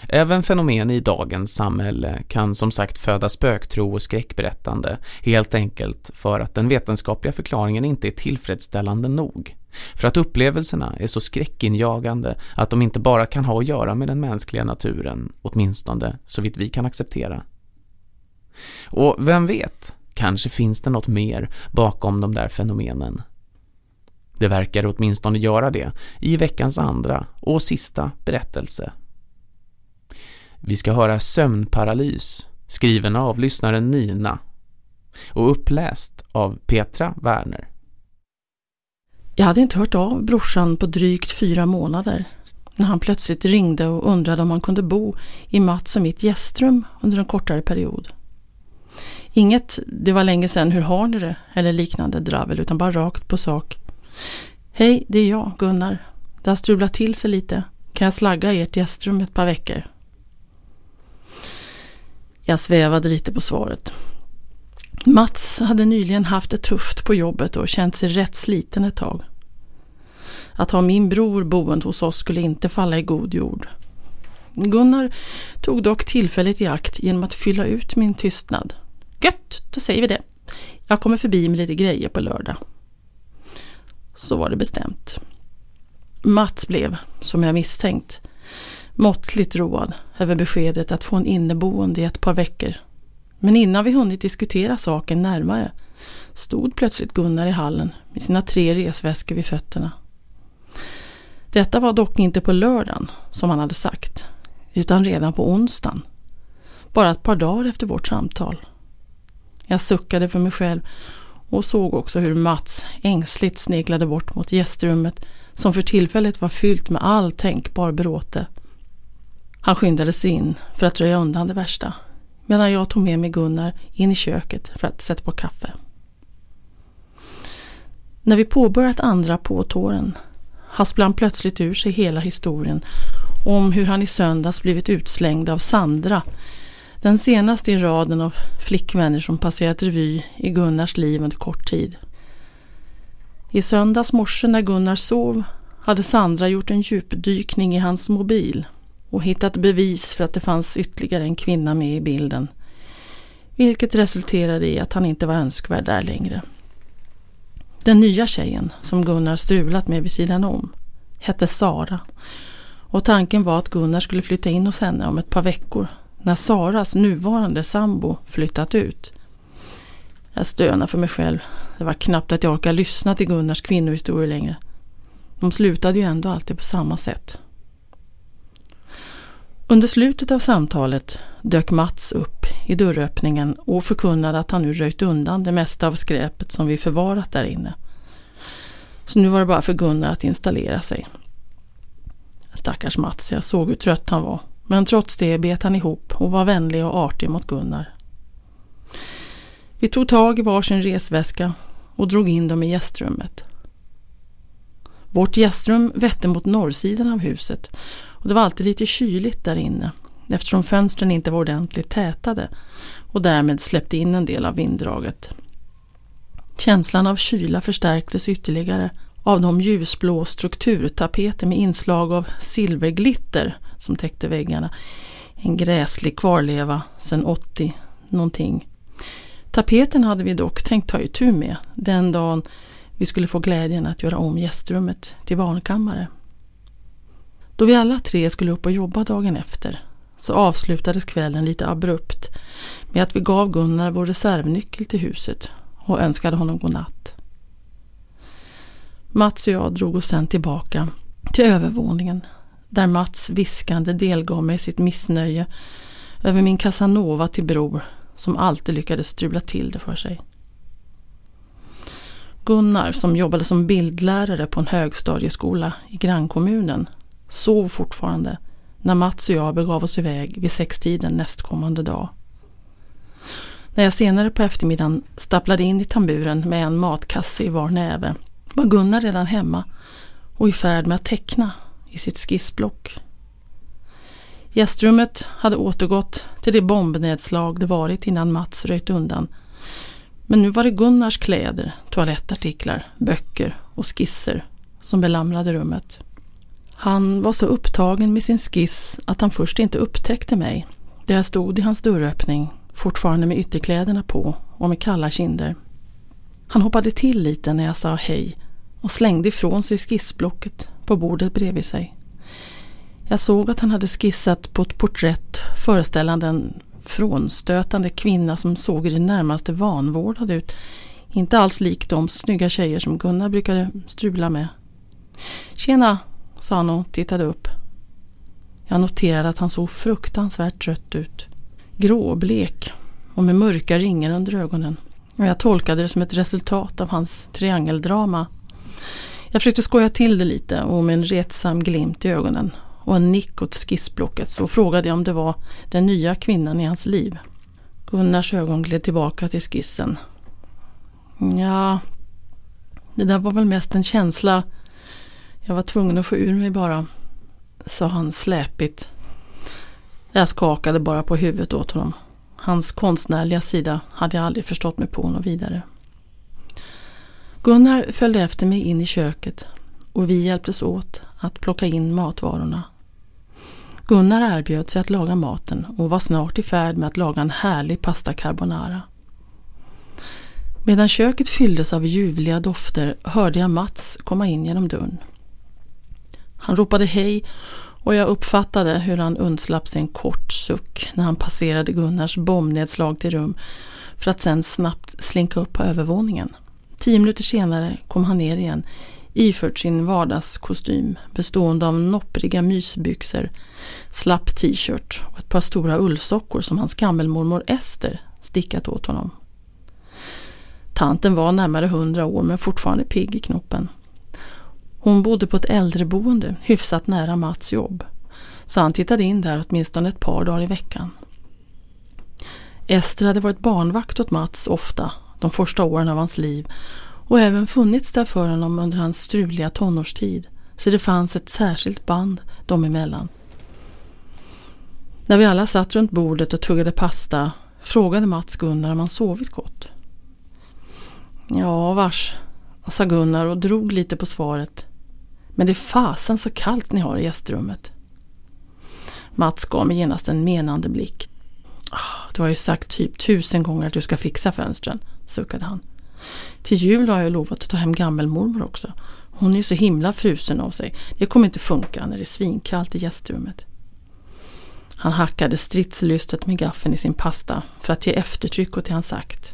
Även fenomen i dagens samhälle kan som sagt föda spöktro och skräckberättande, helt enkelt för att den vetenskapliga förklaringen inte är tillfredsställande nog. För att upplevelserna är så skräckinjagande att de inte bara kan ha att göra med den mänskliga naturen, åtminstone så vitt vi kan acceptera. Och vem vet, kanske finns det något mer bakom de där fenomenen. Det verkar åtminstone göra det i veckans andra och sista berättelse. Vi ska höra Sömnparalys, skriven av lyssnaren Nina och uppläst av Petra Werner. Jag hade inte hört av brorsan på drygt fyra månader när han plötsligt ringde och undrade om han kunde bo i Mats och mitt gästrum under en kortare period. Inget ”det var länge sedan, hur har ni det?” eller liknande dravel utan bara rakt på sak. Hej, det är jag, Gunnar. Det har strulat till sig lite. Kan jag slagga ert gästrum ett par veckor? Jag svävade lite på svaret. Mats hade nyligen haft det tufft på jobbet och känt sig rätt sliten ett tag. Att ha min bror boende hos oss skulle inte falla i god jord. Gunnar tog dock tillfället i akt genom att fylla ut min tystnad. Gött, då säger vi det. Jag kommer förbi med lite grejer på lördag. Så var det bestämt. Mats blev, som jag misstänkt, måttligt road över beskedet att få en inneboende i ett par veckor. Men innan vi hunnit diskutera saken närmare stod plötsligt Gunnar i hallen med sina tre resväskor vid fötterna. Detta var dock inte på lördagen, som han hade sagt, utan redan på onsdagen. Bara ett par dagar efter vårt samtal. Jag suckade för mig själv och såg också hur Mats ängsligt sneglade bort mot gästrummet som för tillfället var fyllt med all tänkbar bråte. Han skyndade sig in för att röja undan det värsta medan jag tog med mig Gunnar in i köket för att sätta på kaffe. När vi påbörjat andra påtåren hasplade han plötsligt ur sig hela historien om hur han i söndags blivit utslängd av Sandra, den senaste i raden av flickvänner som passerat revy i Gunnars liv under kort tid. I söndags morse när Gunnar sov hade Sandra gjort en djupdykning i hans mobil och hittat bevis för att det fanns ytterligare en kvinna med i bilden. Vilket resulterade i att han inte var önskvärd där längre. Den nya tjejen som Gunnar strulat med vid sidan om hette Sara och tanken var att Gunnar skulle flytta in hos henne om ett par veckor när Saras nuvarande sambo flyttat ut. Jag stönar för mig själv. Det var knappt att jag orkade lyssna till Gunnars kvinnohistorier längre. De slutade ju ändå alltid på samma sätt. Under slutet av samtalet dök Mats upp i dörröppningen och förkunnade att han nu röjt undan det mesta av skräpet som vi förvarat där inne. Så nu var det bara för Gunnar att installera sig. Stackars Mats, jag såg hur trött han var. Men trots det bet han ihop och var vänlig och artig mot Gunnar. Vi tog tag i varsin resväska och drog in dem i gästrummet. Vårt gästrum vette mot norrsidan av huset och det var alltid lite kyligt där inne eftersom fönstren inte var ordentligt tätade och därmed släppte in en del av vinddraget. Känslan av kyla förstärktes ytterligare av de ljusblå strukturtapeter med inslag av silverglitter som täckte väggarna. En gräslig kvarleva sedan 80 någonting. Tapeten hade vi dock tänkt ta itu med den dagen vi skulle få glädjen att göra om gästrummet till barnkammare. Då vi alla tre skulle upp och jobba dagen efter så avslutades kvällen lite abrupt med att vi gav Gunnar vår reservnyckel till huset och önskade honom god natt. Mats och jag drog oss sen tillbaka till övervåningen där Mats viskande delgav mig sitt missnöje över min Casanova till bror som alltid lyckades strula till det för sig. Gunnar, som jobbade som bildlärare på en högstadieskola i grannkommunen, sov fortfarande när Mats och jag begav oss iväg vid sextiden nästkommande dag. När jag senare på eftermiddagen stapplade in i tamburen med en matkasse i var näve var Gunnar redan hemma och i färd med att teckna i sitt skissblock. Gästrummet hade återgått till det bombnedslag det varit innan Mats röjt undan Men nu var det Gunnars kläder, toalettartiklar, böcker och skisser som belamrade rummet. Han var så upptagen med sin skiss att han först inte upptäckte mig där jag stod i hans dörröppning, fortfarande med ytterkläderna på och med kalla kinder. Han hoppade till lite när jag sa hej och slängde ifrån sig skissblocket på bordet bredvid sig. Jag såg att han hade skissat på ett porträtt föreställande en frånstötande kvinna som såg i det närmaste vanvårdad ut. Inte alls lik de snygga tjejer som Gunnar brukade strula med. Tjena, sa han och tittade upp. Jag noterade att han såg fruktansvärt trött ut. Gråblek och med mörka ringar under ögonen. Och jag tolkade det som ett resultat av hans triangeldrama. Jag försökte skoja till det lite och med en retsam glimt i ögonen och en nick åt skissblocket så frågade jag om det var den nya kvinnan i hans liv. Gunnars ögon gled tillbaka till skissen. Ja, det där var väl mest en känsla. Jag var tvungen att få ur mig bara, sa han släpigt. Jag skakade bara på huvudet åt honom. Hans konstnärliga sida hade jag aldrig förstått mig på något vidare. Gunnar följde efter mig in i köket och vi hjälptes åt att plocka in matvarorna. Gunnar erbjöd sig att laga maten och var snart i färd med att laga en härlig pasta carbonara. Medan köket fylldes av ljuvliga dofter hörde jag Mats komma in genom dörren. Han ropade hej och jag uppfattade hur han undslapp sig en kort suck när han passerade Gunnars bombnedslag till rum för att sen snabbt slinka upp på övervåningen. Tio minuter senare kom han ner igen iförd sin vardagskostym bestående av noppriga mysbyxor, slapp t-shirt och ett par stora ullsockor som hans gammelmormor Ester stickat åt honom. Tanten var närmare hundra år men fortfarande pigg i knoppen. Hon bodde på ett äldreboende hyfsat nära Mats jobb så han tittade in där åtminstone ett par dagar i veckan. Ester hade varit barnvakt åt Mats ofta de första åren av hans liv och även funnits där för honom under hans struliga tonårstid så det fanns ett särskilt band dem emellan. När vi alla satt runt bordet och tuggade pasta frågade Mats Gunnar om han sovit gott. Ja, vars, sa Gunnar och drog lite på svaret. Men det är fasen så kallt ni har i gästrummet. Mats gav mig genast en menande blick. Ah, du har ju sagt typ tusen gånger att du ska fixa fönstren, suckade han. Till jul har jag lovat att ta hem gammelmormor också. Hon är ju så himla frusen av sig. Det kommer inte funka när det är svinkallt i gästrummet. Han hackade stridslystet med gaffeln i sin pasta för att ge eftertryck åt det han sagt.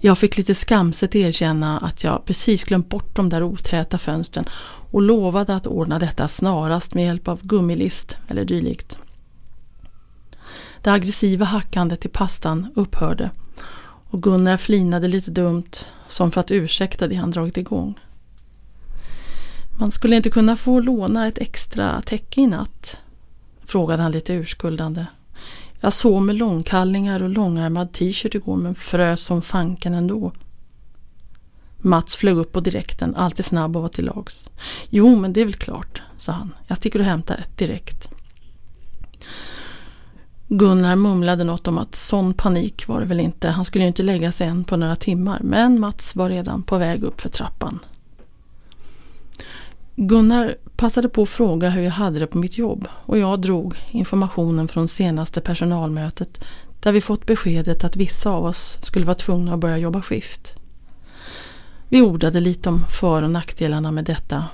Jag fick lite skamset erkänna att jag precis glömt bort de där otäta fönstren och lovade att ordna detta snarast med hjälp av gummilist eller dylikt. Det aggressiva hackandet i pastan upphörde och Gunnar flinade lite dumt som för att ursäkta det han dragit igång. Man skulle inte kunna få låna ett extra täcke i natt? Frågade han lite urskuldande. Jag sov med långkallingar och långärmad t-shirt igår men frös som fanken ändå. Mats flög upp på direkten, alltid snabb och var till lags. Jo, men det är väl klart, sa han. Jag sticker och hämtar ett direkt. Gunnar mumlade något om att sån panik var det väl inte. Han skulle ju inte lägga sig än på några timmar. Men Mats var redan på väg upp för trappan. Gunnar passade på att fråga hur jag hade det på mitt jobb och jag drog informationen från senaste personalmötet där vi fått beskedet att vissa av oss skulle vara tvungna att börja jobba skift. Vi ordade lite om för och nackdelarna med detta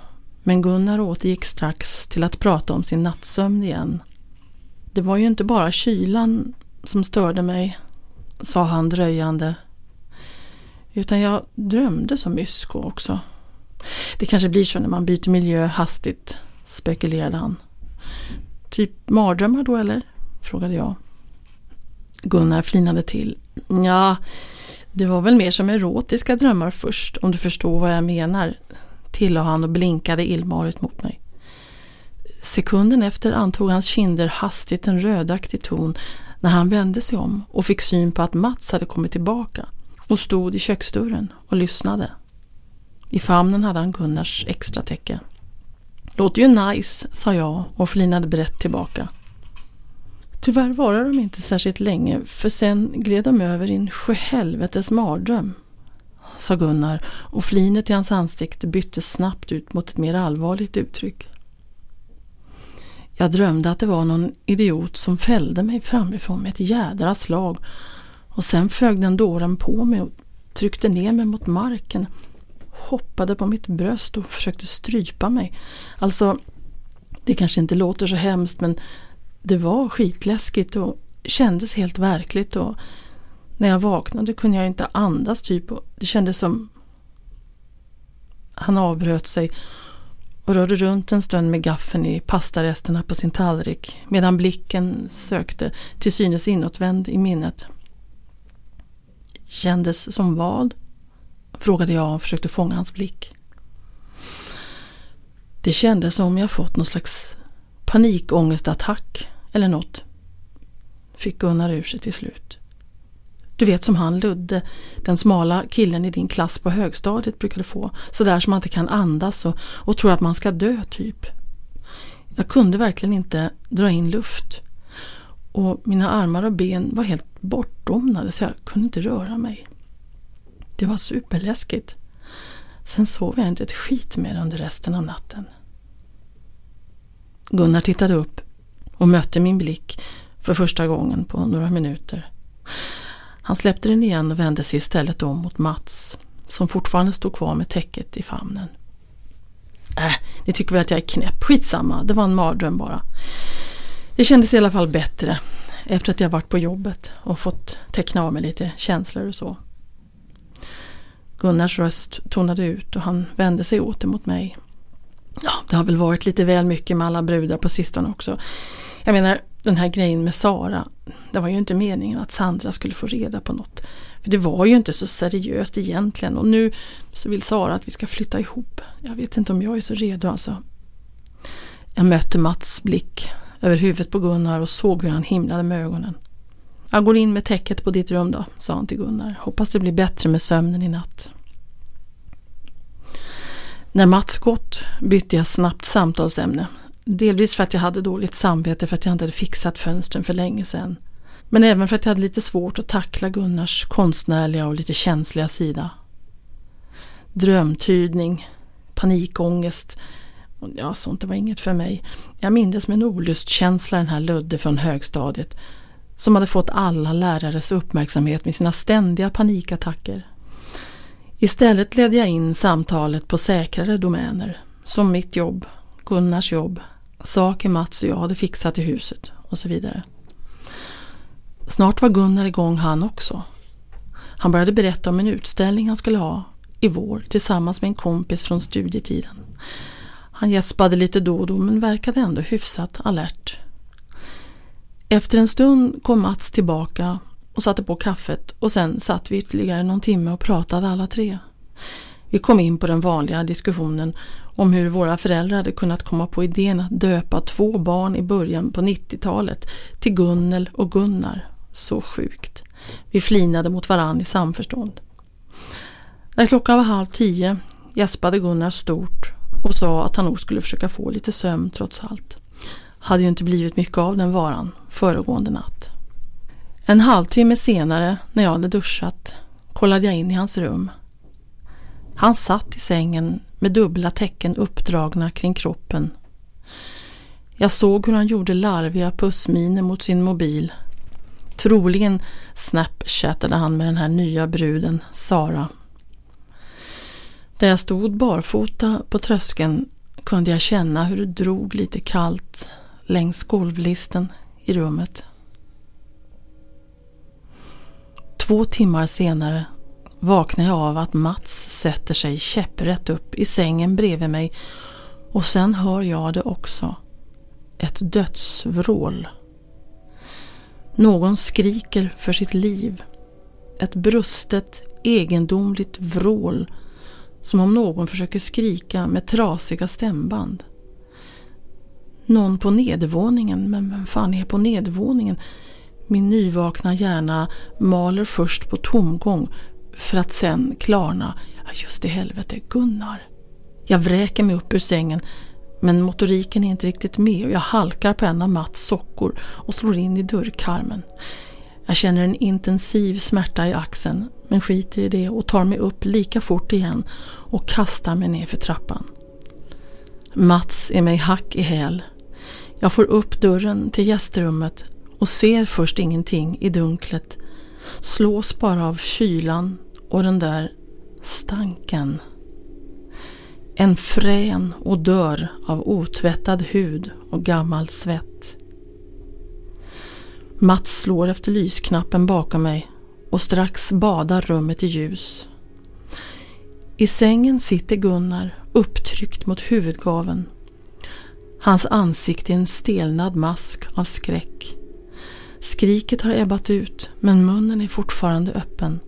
men Gunnar återgick strax till att prata om sin nattsömn igen det var ju inte bara kylan som störde mig, sa han dröjande. Utan jag drömde som mysko också. Det kanske blir så när man byter miljö hastigt, spekulerade han. Typ mardrömmar då eller? frågade jag. Gunnar flinade till. Ja, det var väl mer som erotiska drömmar först, om du förstår vad jag menar, tillade han och blinkade illmarigt mot mig. Sekunden efter antog hans kinder hastigt en rödaktig ton när han vände sig om och fick syn på att Mats hade kommit tillbaka och stod i köksdörren och lyssnade. I famnen hade han Gunnars extra täcke. Låter ju nice, sa jag och flinade brett tillbaka. Tyvärr varade de inte särskilt länge för sen gled de över i en sjuhelvetes mardröm, sa Gunnar och flinet i hans ansikte byttes snabbt ut mot ett mer allvarligt uttryck. Jag drömde att det var någon idiot som fällde mig framifrån med ett jädra slag och sen flög den dåren på mig och tryckte ner mig mot marken, hoppade på mitt bröst och försökte strypa mig. Alltså, det kanske inte låter så hemskt men det var skitläskigt och kändes helt verkligt och när jag vaknade kunde jag inte andas typ och det kändes som han avbröt sig och rörde runt en stund med gaffeln i pastaresterna på sin tallrik medan blicken sökte till synes inåtvänd i minnet. Kändes som vad? Frågade jag och försökte fånga hans blick. Det kändes som om jag fått någon slags panikångestattack eller något. Fick Gunnar ur sig till slut. Du vet som han Ludde, den smala killen i din klass på högstadiet brukade få. Sådär som man inte kan andas och, och tror att man ska dö typ. Jag kunde verkligen inte dra in luft. Och mina armar och ben var helt bortdomnade så jag kunde inte röra mig. Det var superläskigt. Sen sov jag inte ett skit mer under resten av natten. Gunnar tittade upp och mötte min blick för första gången på några minuter. Han släppte den igen och vände sig istället om mot Mats som fortfarande stod kvar med täcket i famnen. Äh, ni tycker väl att jag är knäpp. Skitsamma, det var en mardröm bara. Det kändes i alla fall bättre efter att jag varit på jobbet och fått teckna av mig lite känslor och så. Gunnars röst tonade ut och han vände sig åter mot mig. Ja, det har väl varit lite väl mycket med alla brudar på sistone också. Jag menar, den här grejen med Sara, det var ju inte meningen att Sandra skulle få reda på något. För Det var ju inte så seriöst egentligen och nu så vill Sara att vi ska flytta ihop. Jag vet inte om jag är så redo alltså. Jag mötte Mats blick över huvudet på Gunnar och såg hur han himlade med ögonen. Jag går in med täcket på ditt rum då, sa han till Gunnar. Hoppas det blir bättre med sömnen i natt. När Mats gått bytte jag snabbt samtalsämne. Delvis för att jag hade dåligt samvete för att jag inte hade fixat fönstren för länge sedan. Men även för att jag hade lite svårt att tackla Gunnars konstnärliga och lite känsliga sida. Drömtydning, panikångest, ja sånt var inget för mig. Jag mindes med en olustkänsla den här Ludde från högstadiet som hade fått alla lärares uppmärksamhet med sina ständiga panikattacker. Istället ledde jag in samtalet på säkrare domäner, som mitt jobb, Gunnars jobb, saker Mats och jag hade fixat i huset och så vidare. Snart var Gunnar igång han också. Han började berätta om en utställning han skulle ha i vår tillsammans med en kompis från studietiden. Han gäspade lite då och då men verkade ändå hyfsat alert. Efter en stund kom Mats tillbaka och satte på kaffet och sen satt vi ytterligare någon timme och pratade alla tre. Vi kom in på den vanliga diskussionen om hur våra föräldrar hade kunnat komma på idén att döpa två barn i början på 90-talet till Gunnel och Gunnar. Så sjukt. Vi flinade mot varann i samförstånd. När klockan var halv tio gäspade Gunnar stort och sa att han nog skulle försöka få lite sömn trots allt. Hade ju inte blivit mycket av den varan föregående natt. En halvtimme senare, när jag hade duschat, kollade jag in i hans rum. Han satt i sängen med dubbla täcken uppdragna kring kroppen. Jag såg hur han gjorde larviga pussminer mot sin mobil. Troligen snapchattade han med den här nya bruden, Sara. Där jag stod barfota på tröskeln kunde jag känna hur det drog lite kallt längs golvlisten i rummet. Två timmar senare vaknar jag av att Mats sätter sig käpprätt upp i sängen bredvid mig och sen hör jag det också. Ett dödsvrål. Någon skriker för sitt liv. Ett brustet, egendomligt vrål som om någon försöker skrika med trasiga stämband. Någon på nedervåningen, men vem fan är på nedervåningen? Min nyvakna hjärna maler först på tomgång för att sen klarna. Ja, just i helvete, Gunnar. Jag vräker mig upp ur sängen men motoriken är inte riktigt med och jag halkar på en av Mats sockor och slår in i dörrkarmen. Jag känner en intensiv smärta i axeln men skiter i det och tar mig upp lika fort igen och kastar mig ner för trappan. Mats är mig hack i häl. Jag får upp dörren till gästrummet och ser först ingenting i dunklet. Slås bara av kylan och den där stanken. En frän odör av otvättad hud och gammal svett. Mats slår efter lysknappen bakom mig och strax badar rummet i ljus. I sängen sitter Gunnar upptryckt mot huvudgaven. Hans ansikte är en stelnad mask av skräck. Skriket har ebbat ut men munnen är fortfarande öppen.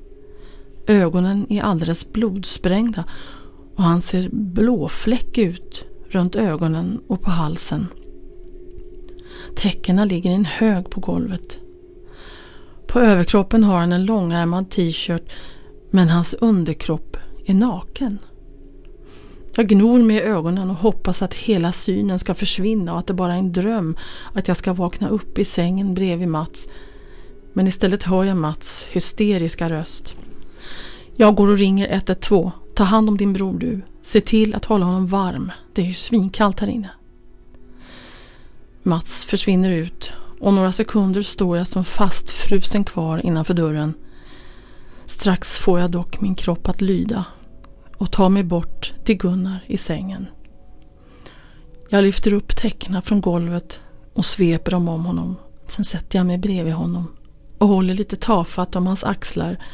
Ögonen är alldeles blodsprängda och han ser blåfläck ut runt ögonen och på halsen. Täckena ligger i en hög på golvet. På överkroppen har han en långärmad t-shirt men hans underkropp är naken. Jag gnor mig i ögonen och hoppas att hela synen ska försvinna och att det bara är en dröm att jag ska vakna upp i sängen bredvid Mats. Men istället hör jag Mats hysteriska röst. Jag går och ringer 112. Ta hand om din bror du. Se till att hålla honom varm. Det är ju svinkallt här inne. Mats försvinner ut och några sekunder står jag som fastfrusen kvar innanför dörren. Strax får jag dock min kropp att lyda och tar mig bort till Gunnar i sängen. Jag lyfter upp täckena från golvet och sveper dem om honom. Sen sätter jag mig bredvid honom och håller lite tafatt om hans axlar.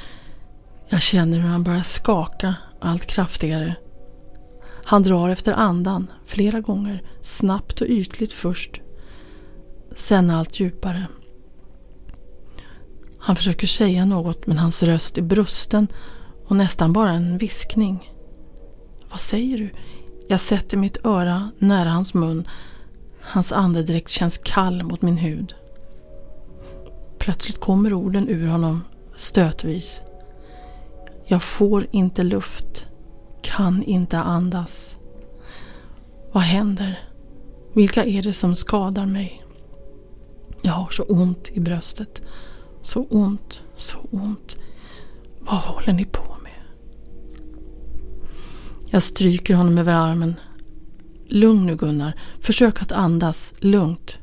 Jag känner hur han börjar skaka allt kraftigare. Han drar efter andan flera gånger, snabbt och ytligt först. Sen allt djupare. Han försöker säga något men hans röst är brusten och nästan bara en viskning. Vad säger du? Jag sätter mitt öra nära hans mun. Hans andedräkt känns kall mot min hud. Plötsligt kommer orden ur honom stötvis. Jag får inte luft. Kan inte andas. Vad händer? Vilka är det som skadar mig? Jag har så ont i bröstet. Så ont, så ont. Vad håller ni på med? Jag stryker honom över armen. Lugn nu Gunnar. Försök att andas lugnt.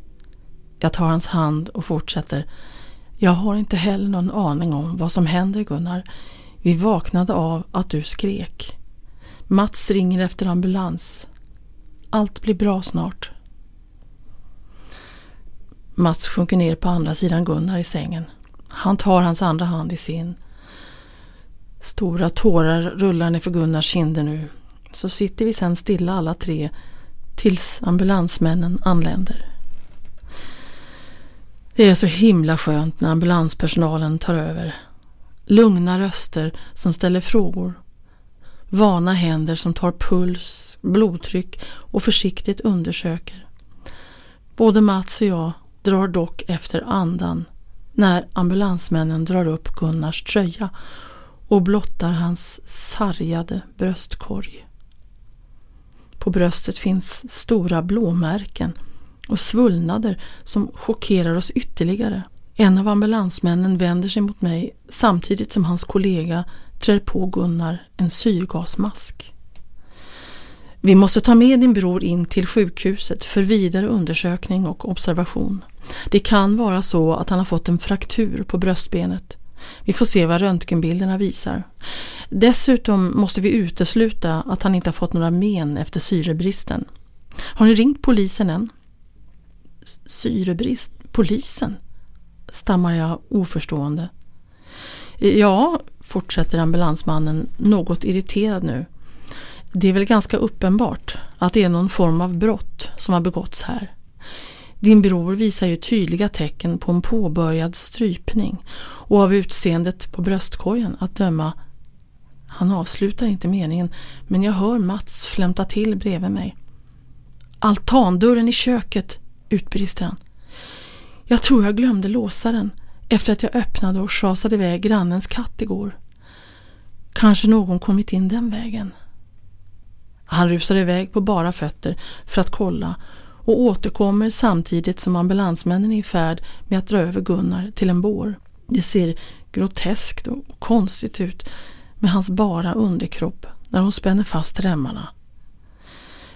Jag tar hans hand och fortsätter. Jag har inte heller någon aning om vad som händer Gunnar. Vi vaknade av att du skrek. Mats ringer efter ambulans. Allt blir bra snart. Mats sjunker ner på andra sidan Gunnar i sängen. Han tar hans andra hand i sin. Stora tårar rullar ner för Gunnars kinder nu. Så sitter vi sen stilla alla tre tills ambulansmännen anländer. Det är så himla skönt när ambulanspersonalen tar över. Lugna röster som ställer frågor. Vana händer som tar puls, blodtryck och försiktigt undersöker. Både Mats och jag drar dock efter andan när ambulansmännen drar upp Gunnars tröja och blottar hans sargade bröstkorg. På bröstet finns stora blåmärken och svullnader som chockerar oss ytterligare. En av ambulansmännen vänder sig mot mig samtidigt som hans kollega trär på Gunnar en syrgasmask. Vi måste ta med din bror in till sjukhuset för vidare undersökning och observation. Det kan vara så att han har fått en fraktur på bröstbenet. Vi får se vad röntgenbilderna visar. Dessutom måste vi utesluta att han inte har fått några men efter syrebristen. Har ni ringt polisen än? Syrebrist? Polisen? Stammar jag oförstående. Ja, fortsätter ambulansmannen något irriterad nu. Det är väl ganska uppenbart att det är någon form av brott som har begåtts här. Din bror visar ju tydliga tecken på en påbörjad strypning och av utseendet på bröstkorgen att döma. Han avslutar inte meningen men jag hör Mats flämta till bredvid mig. Altandörren i köket, utbrister han. Jag tror jag glömde låsa den efter att jag öppnade och schasade iväg grannens katt igår. Kanske någon kommit in den vägen. Han rusar iväg på bara fötter för att kolla och återkommer samtidigt som ambulansmännen är i färd med att dra över Gunnar till en bår. Det ser groteskt och konstigt ut med hans bara underkropp när hon spänner fast remmarna.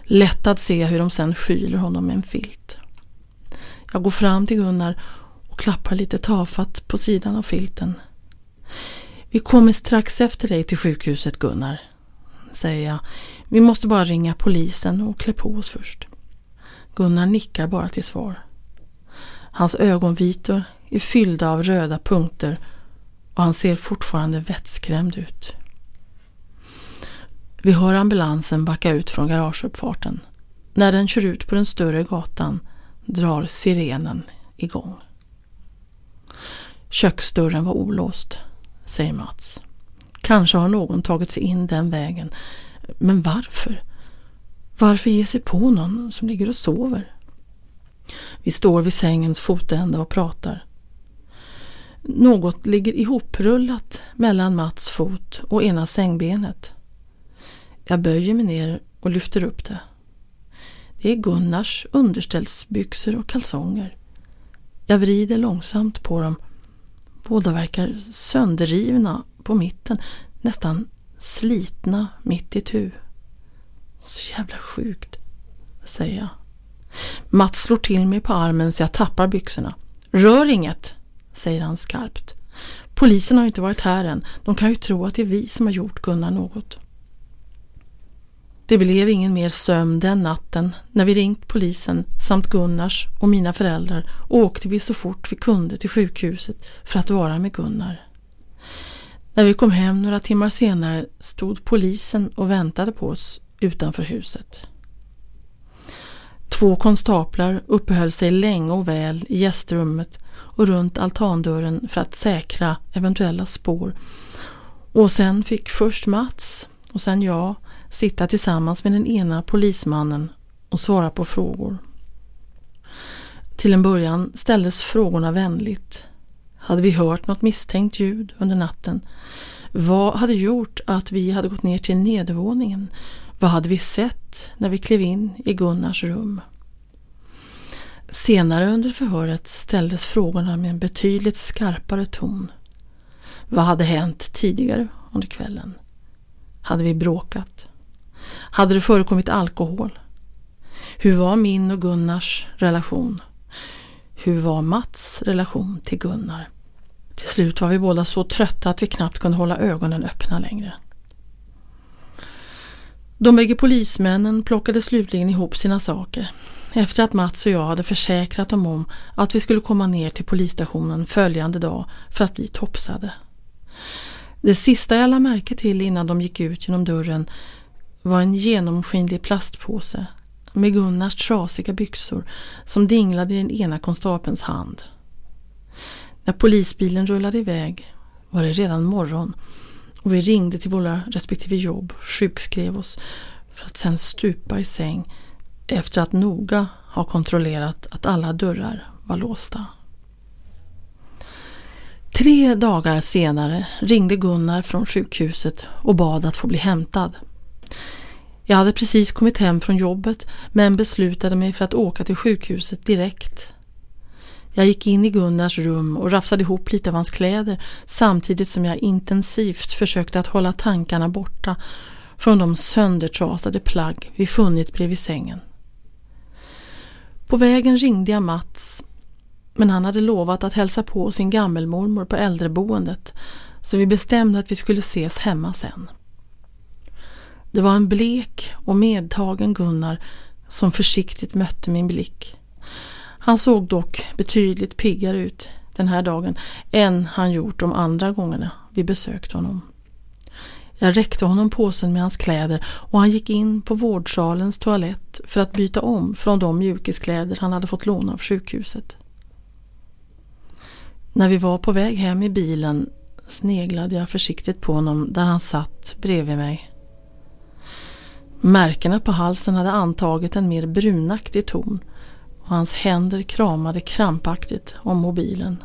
Lätt att se hur de sen skyler honom med en filt. Jag går fram till Gunnar och klappar lite tafatt på sidan av filten. Vi kommer strax efter dig till sjukhuset Gunnar, säger jag. Vi måste bara ringa polisen och klä på oss först. Gunnar nickar bara till svar. Hans ögonvitor är fyllda av röda punkter och han ser fortfarande vettskrämd ut. Vi hör ambulansen backa ut från garageuppfarten. När den kör ut på den större gatan drar sirenen igång. Köksdörren var olåst, säger Mats. Kanske har någon tagit sig in den vägen. Men varför? Varför ge sig på någon som ligger och sover? Vi står vid sängens fotända och pratar. Något ligger ihoprullat mellan Mats fot och ena sängbenet. Jag böjer mig ner och lyfter upp det. Det är Gunnars underställsbyxor och kalsonger. Jag vrider långsamt på dem. Båda verkar sönderrivna på mitten, nästan slitna mitt i tu. Så jävla sjukt, säger jag. Mats slår till mig på armen så jag tappar byxorna. Rör inget, säger han skarpt. Polisen har inte varit här än. De kan ju tro att det är vi som har gjort Gunnar något. Det blev ingen mer sömn den natten. När vi ringt polisen samt Gunnars och mina föräldrar åkte vi så fort vi kunde till sjukhuset för att vara med Gunnar. När vi kom hem några timmar senare stod polisen och väntade på oss utanför huset. Två konstaplar uppehöll sig länge och väl i gästrummet och runt altandörren för att säkra eventuella spår. Och sen fick först Mats och sen jag sitta tillsammans med den ena polismannen och svara på frågor. Till en början ställdes frågorna vänligt. Hade vi hört något misstänkt ljud under natten? Vad hade gjort att vi hade gått ner till nedervåningen? Vad hade vi sett när vi klev in i Gunnars rum? Senare under förhöret ställdes frågorna med en betydligt skarpare ton. Vad hade hänt tidigare under kvällen? Hade vi bråkat? Hade det förekommit alkohol? Hur var min och Gunnars relation? Hur var Mats relation till Gunnar? Till slut var vi båda så trötta att vi knappt kunde hålla ögonen öppna längre. De bägge polismännen plockade slutligen ihop sina saker efter att Mats och jag hade försäkrat dem om att vi skulle komma ner till polisstationen följande dag för att bli topsade. Det sista jag lade märke till innan de gick ut genom dörren var en genomskinlig plastpåse med Gunnars trasiga byxor som dinglade i den ena konstapelns hand. När polisbilen rullade iväg var det redan morgon och vi ringde till våra respektive jobb, sjukskrev oss för att sedan stupa i säng efter att noga ha kontrollerat att alla dörrar var låsta. Tre dagar senare ringde Gunnar från sjukhuset och bad att få bli hämtad. Jag hade precis kommit hem från jobbet men beslutade mig för att åka till sjukhuset direkt. Jag gick in i Gunnars rum och rafsade ihop lite av hans kläder samtidigt som jag intensivt försökte att hålla tankarna borta från de söndertrasade plagg vi funnit bredvid sängen. På vägen ringde jag Mats men han hade lovat att hälsa på sin gammelmormor på äldreboendet så vi bestämde att vi skulle ses hemma sen. Det var en blek och medtagen Gunnar som försiktigt mötte min blick. Han såg dock betydligt piggare ut den här dagen än han gjort de andra gångerna vi besökt honom. Jag räckte honom påsen med hans kläder och han gick in på vårdsalens toalett för att byta om från de mjukiskläder han hade fått låna av sjukhuset. När vi var på väg hem i bilen sneglade jag försiktigt på honom där han satt bredvid mig. Märkena på halsen hade antagit en mer brunaktig ton och hans händer kramade krampaktigt om mobilen.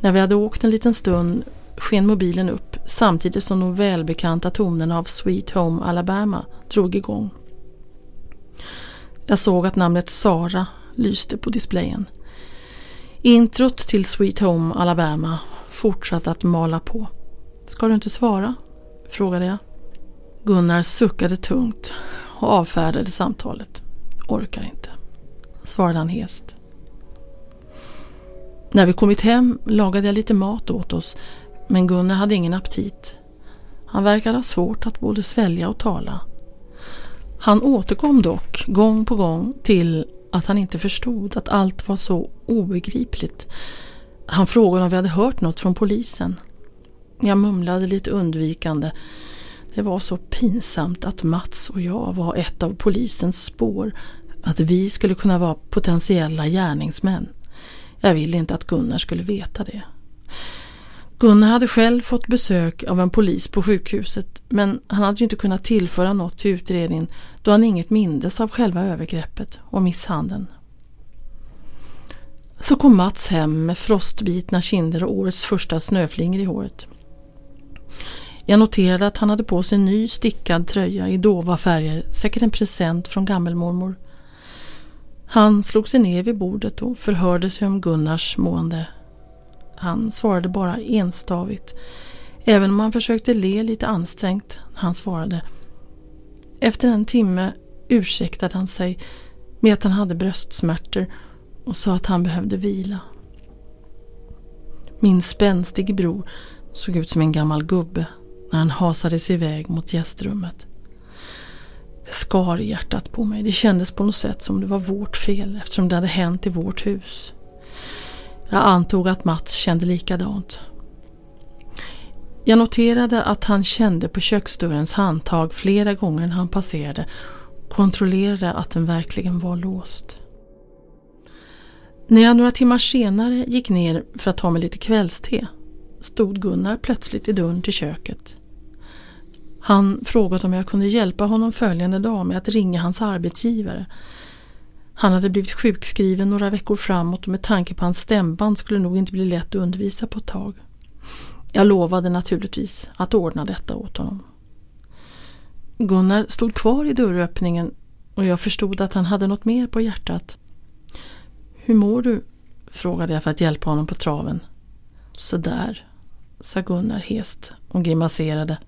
När vi hade åkt en liten stund sken mobilen upp samtidigt som de välbekanta tonerna av Sweet Home Alabama drog igång. Jag såg att namnet Sara lyste på displayen. Introt till Sweet Home Alabama fortsatte att mala på. Ska du inte svara? frågade jag. Gunnar suckade tungt och avfärdade samtalet. Orkar inte, svarade han hest. När vi kommit hem lagade jag lite mat åt oss men Gunnar hade ingen aptit. Han verkade ha svårt att både svälja och tala. Han återkom dock gång på gång till att han inte förstod att allt var så obegripligt. Han frågade om vi hade hört något från polisen. Jag mumlade lite undvikande. Det var så pinsamt att Mats och jag var ett av polisens spår. Att vi skulle kunna vara potentiella gärningsmän. Jag ville inte att Gunnar skulle veta det. Gunnar hade själv fått besök av en polis på sjukhuset men han hade ju inte kunnat tillföra något till utredningen då han inget mindes av själva övergreppet och misshandeln. Så kom Mats hem med frostbitna kinder och årets första snöflingor i håret. Jag noterade att han hade på sig en ny stickad tröja i dova färger, säkert en present från gammelmormor. Han slog sig ner vid bordet och förhörde sig om Gunnars mående. Han svarade bara enstavigt, även om han försökte le lite ansträngt när han svarade. Efter en timme ursäktade han sig med att han hade bröstsmärtor och sa att han behövde vila. Min spänstige bror såg ut som en gammal gubbe när han hasade sig iväg mot gästrummet. Det skar i hjärtat på mig. Det kändes på något sätt som det var vårt fel eftersom det hade hänt i vårt hus. Jag antog att Mats kände likadant. Jag noterade att han kände på köksdörrens handtag flera gånger när han passerade och kontrollerade att den verkligen var låst. När jag några timmar senare gick ner för att ta mig lite kvällste stod Gunnar plötsligt i dörren till köket. Han frågade om jag kunde hjälpa honom följande dag med att ringa hans arbetsgivare. Han hade blivit sjukskriven några veckor framåt och med tanke på hans stämband skulle det nog inte bli lätt att undervisa på ett tag. Jag lovade naturligtvis att ordna detta åt honom. Gunnar stod kvar i dörröppningen och jag förstod att han hade något mer på hjärtat. Hur mår du? frågade jag för att hjälpa honom på traven. Sådär, sa Gunnar hest och grimaserade.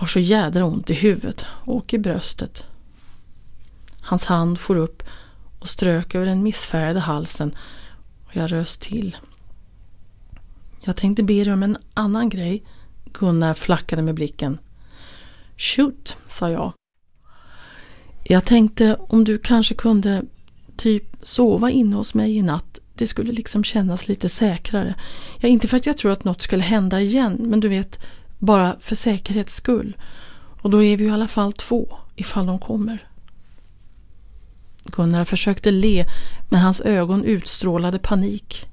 Har så jädra ont i huvudet och i bröstet. Hans hand for upp och strök över den missfärgade halsen och jag röst till. Jag tänkte be dig om en annan grej. Gunnar flackade med blicken. Shoot, sa jag. Jag tänkte om du kanske kunde typ sova inne hos mig i natt. Det skulle liksom kännas lite säkrare. Ja, inte för att jag tror att något skulle hända igen, men du vet, bara för säkerhets skull. Och då är vi ju i alla fall två, ifall de kommer. Gunnar försökte le, men hans ögon utstrålade panik.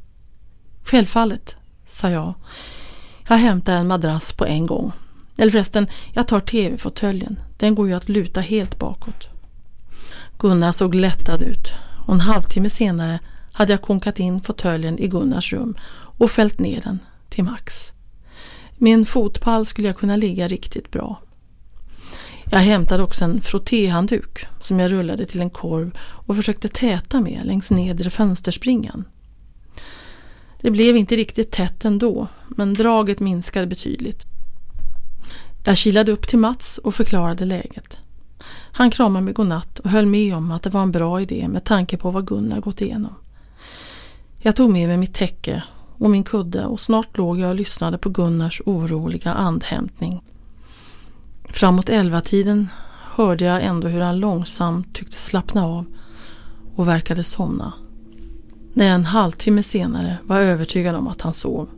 Självfallet, sa jag. Jag hämtar en madrass på en gång. Eller förresten, jag tar tv-fåtöljen. Den går ju att luta helt bakåt. Gunnar såg lättad ut och en halvtimme senare hade jag konkat in fåtöljen i Gunnars rum och fällt ner den till max. Med en fotpall skulle jag kunna ligga riktigt bra. Jag hämtade också en frottéhandduk som jag rullade till en korv och försökte täta med längs nedre fönsterspringan. Det blev inte riktigt tätt ändå, men draget minskade betydligt. Jag kilade upp till Mats och förklarade läget. Han kramade mig godnatt och höll med om att det var en bra idé med tanke på vad Gunnar gått igenom. Jag tog med mig mitt täcke och min kudde och snart låg jag och lyssnade på Gunnars oroliga andhämtning. Framåt elva-tiden hörde jag ändå hur han långsamt tyckte slappna av och verkade somna. När jag en halvtimme senare var övertygad om att han sov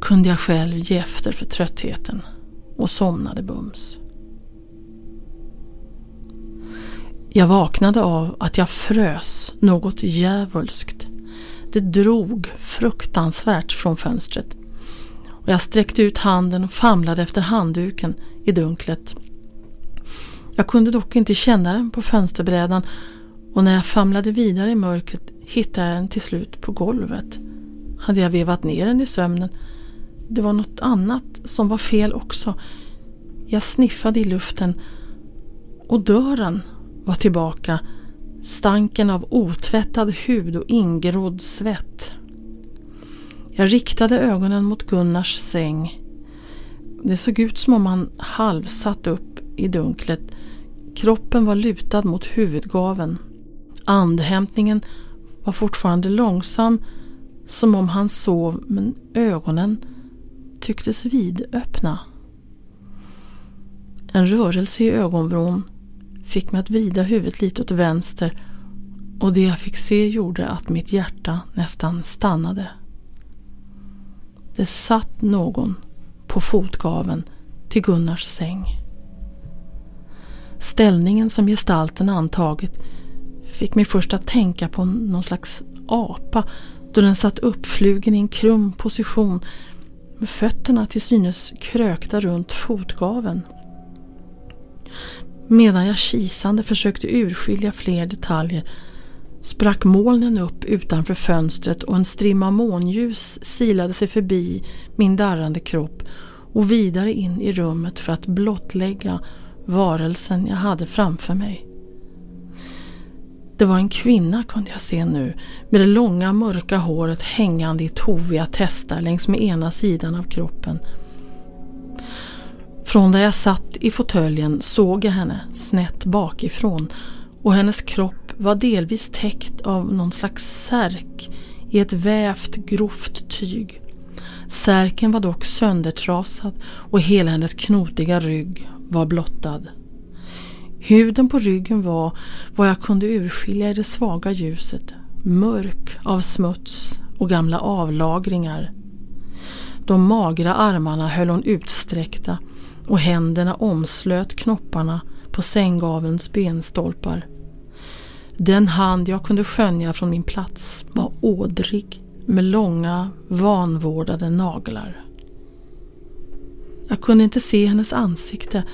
kunde jag själv ge efter för tröttheten och somnade bums. Jag vaknade av att jag frös något djävulskt. Det drog fruktansvärt från fönstret och jag sträckte ut handen och famlade efter handduken i dunklet. Jag kunde dock inte känna den på fönsterbrädan och när jag famlade vidare i mörkret hittade jag den till slut på golvet. Hade jag vevat ner den i sömnen det var något annat som var fel också. Jag sniffade i luften och dörren var tillbaka. Stanken av otvättad hud och ingrodd svett. Jag riktade ögonen mot Gunnars säng. Det såg ut som om han halvsatt upp i dunklet. Kroppen var lutad mot huvudgaven. Andhämtningen var fortfarande långsam som om han sov men ögonen tycktes vidöppna. En rörelse i ögonvrån fick mig att vrida huvudet lite åt vänster och det jag fick se gjorde att mitt hjärta nästan stannade. Det satt någon på fotgaven till Gunnars säng. Ställningen som gestalten antagit fick mig först att tänka på någon slags apa då den satt uppflugen i en krum position med fötterna till synes krökta runt fotgaven. Medan jag kisande försökte urskilja fler detaljer sprack molnen upp utanför fönstret och en strimma månljus silade sig förbi min darrande kropp och vidare in i rummet för att blottlägga varelsen jag hade framför mig. Det var en kvinna kunde jag se nu med det långa mörka håret hängande i toviga testar längs med ena sidan av kroppen. Från där jag satt i fåtöljen såg jag henne snett bakifrån och hennes kropp var delvis täckt av någon slags särk i ett vävt grovt tyg. Särken var dock söndertrasad och hela hennes knotiga rygg var blottad. Huden på ryggen var vad jag kunde urskilja i det svaga ljuset, mörk av smuts och gamla avlagringar. De magra armarna höll hon utsträckta och händerna omslöt knopparna på sänggavelns benstolpar. Den hand jag kunde skönja från min plats var ådrig med långa vanvårdade naglar. Jag kunde inte se hennes ansikte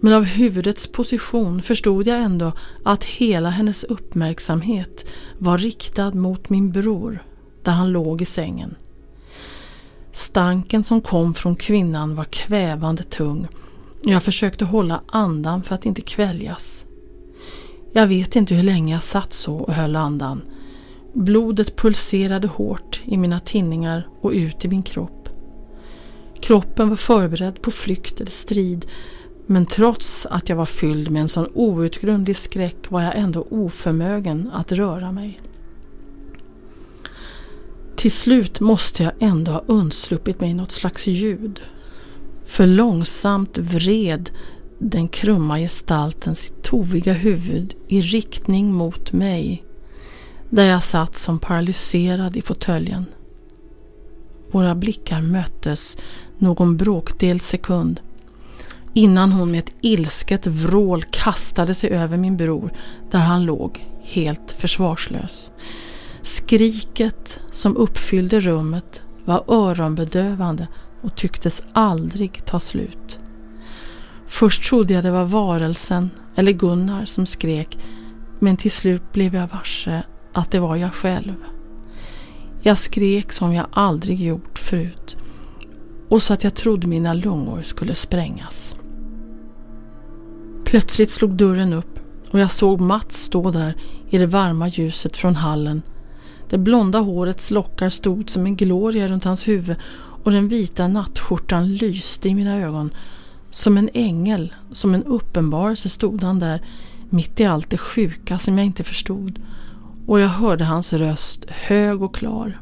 men av huvudets position förstod jag ändå att hela hennes uppmärksamhet var riktad mot min bror där han låg i sängen. Stanken som kom från kvinnan var kvävande tung. Jag försökte hålla andan för att inte kväljas. Jag vet inte hur länge jag satt så och höll andan. Blodet pulserade hårt i mina tinningar och ut i min kropp. Kroppen var förberedd på flykt eller strid men trots att jag var fylld med en sån outgrundlig skräck var jag ändå oförmögen att röra mig. Till slut måste jag ändå ha undsluppit mig något slags ljud. För långsamt vred den krumma gestalten sitt toviga huvud i riktning mot mig där jag satt som paralyserad i fåtöljen. Våra blickar möttes någon bråkdel sekund innan hon med ett ilsket vrål kastade sig över min bror där han låg helt försvarslös. Skriket som uppfyllde rummet var öronbedövande och tycktes aldrig ta slut. Först trodde jag det var varelsen eller Gunnar som skrek men till slut blev jag varse att det var jag själv. Jag skrek som jag aldrig gjort förut och så att jag trodde mina lungor skulle sprängas. Plötsligt slog dörren upp och jag såg Mats stå där i det varma ljuset från hallen. Det blonda hårets lockar stod som en gloria runt hans huvud och den vita nattskjortan lyste i mina ögon. Som en ängel, som en uppenbarelse stod han där mitt i allt det sjuka som jag inte förstod och jag hörde hans röst hög och klar.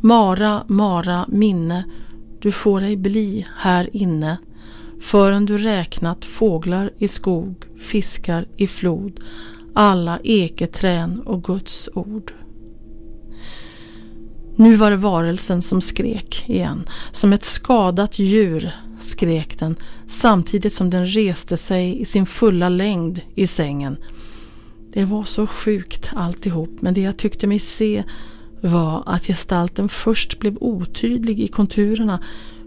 Mara, Mara, minne, du får ej bli här inne förrän du räknat fåglar i skog, fiskar i flod, alla eketrän och Guds ord. Nu var det varelsen som skrek igen. Som ett skadat djur skrek den samtidigt som den reste sig i sin fulla längd i sängen. Det var så sjukt alltihop men det jag tyckte mig se var att gestalten först blev otydlig i konturerna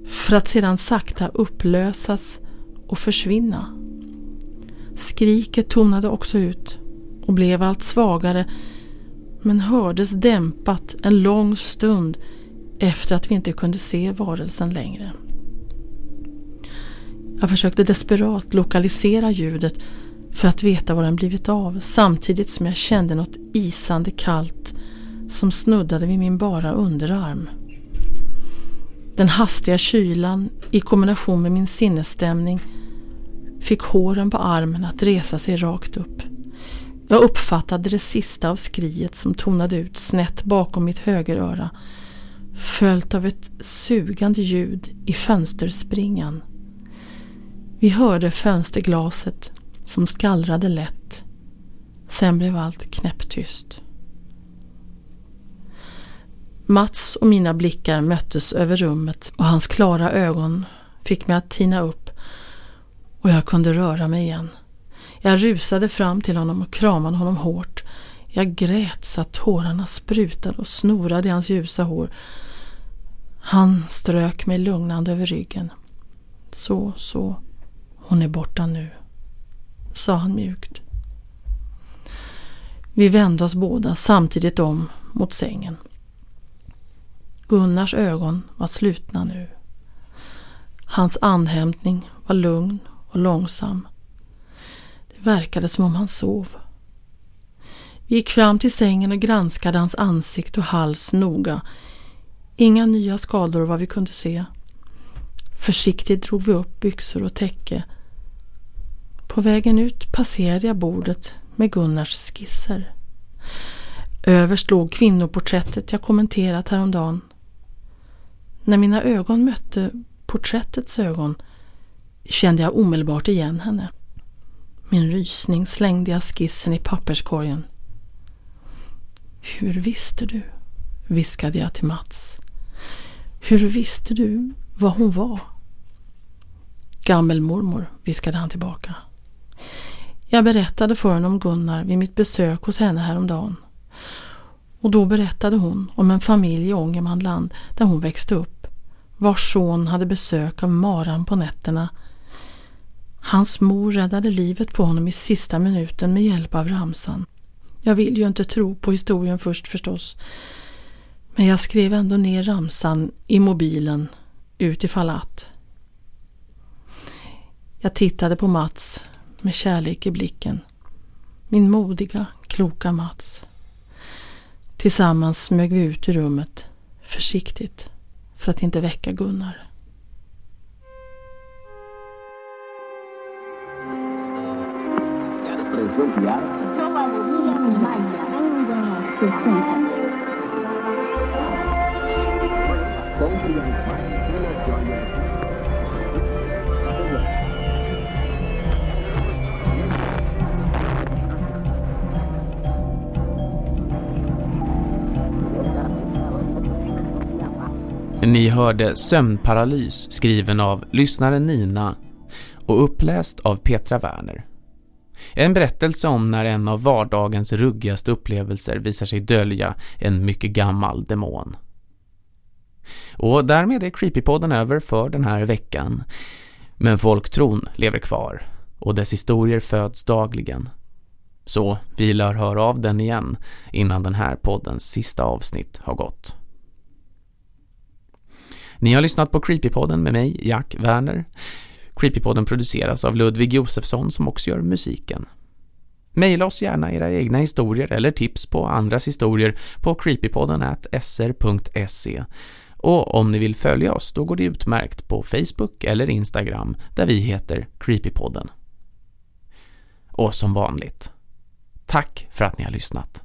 för att sedan sakta upplösas och försvinna. Skriket tonade också ut och blev allt svagare men hördes dämpat en lång stund efter att vi inte kunde se varelsen längre. Jag försökte desperat lokalisera ljudet för att veta var den blivit av samtidigt som jag kände något isande kallt som snuddade vid min bara underarm. Den hastiga kylan i kombination med min sinnesstämning fick håren på armen att resa sig rakt upp. Jag uppfattade det sista av skriet som tonade ut snett bakom mitt högeröra följt av ett sugande ljud i fönsterspringan. Vi hörde fönsterglaset som skallrade lätt. Sen blev allt knäpptyst. Mats och mina blickar möttes över rummet och hans klara ögon fick mig att tina upp och jag kunde röra mig igen. Jag rusade fram till honom och kramade honom hårt. Jag grät så att tårarna sprutade och snorade i hans ljusa hår. Han strök mig lugnande över ryggen. Så, så. Hon är borta nu, sa han mjukt. Vi vände oss båda samtidigt om mot sängen. Gunnars ögon var slutna nu. Hans andhämtning var lugn och långsam. Verkade som om han sov. Vi gick fram till sängen och granskade hans ansikte och hals noga. Inga nya skador vad vi kunde se. Försiktigt drog vi upp byxor och täcke. På vägen ut passerade jag bordet med Gunnars skisser. Överst låg kvinnoporträttet jag kommenterat häromdagen. När mina ögon mötte porträttets ögon kände jag omedelbart igen henne. Min rysning slängde jag skissen i papperskorgen. Hur visste du? viskade jag till Mats. Hur visste du vad hon var? Gammelmormor, viskade han tillbaka. Jag berättade för henne om Gunnar vid mitt besök hos henne häromdagen. Och då berättade hon om en familj i Ångermanland där hon växte upp, vars son hade besök av maran på nätterna. Hans mor räddade livet på honom i sista minuten med hjälp av ramsan. Jag vill ju inte tro på historien först förstås, men jag skrev ändå ner ramsan i mobilen utifall att. Jag tittade på Mats med kärlek i blicken. Min modiga, kloka Mats. Tillsammans smög vi ut ur rummet, försiktigt, för att inte väcka Gunnar. Ni hörde Sömnparalys skriven av lyssnaren Nina och uppläst av Petra Werner. En berättelse om när en av vardagens ruggigaste upplevelser visar sig dölja en mycket gammal demon. Och därmed är Creepypodden över för den här veckan. Men folktron lever kvar och dess historier föds dagligen. Så vi lär höra av den igen innan den här poddens sista avsnitt har gått. Ni har lyssnat på Creepypodden med mig, Jack Werner. Creepypodden produceras av Ludvig Josefsson som också gör musiken. Maila oss gärna era egna historier eller tips på andras historier på creepypodden sr.se. Och om ni vill följa oss då går det utmärkt på Facebook eller Instagram där vi heter Creepypodden. Och som vanligt, tack för att ni har lyssnat.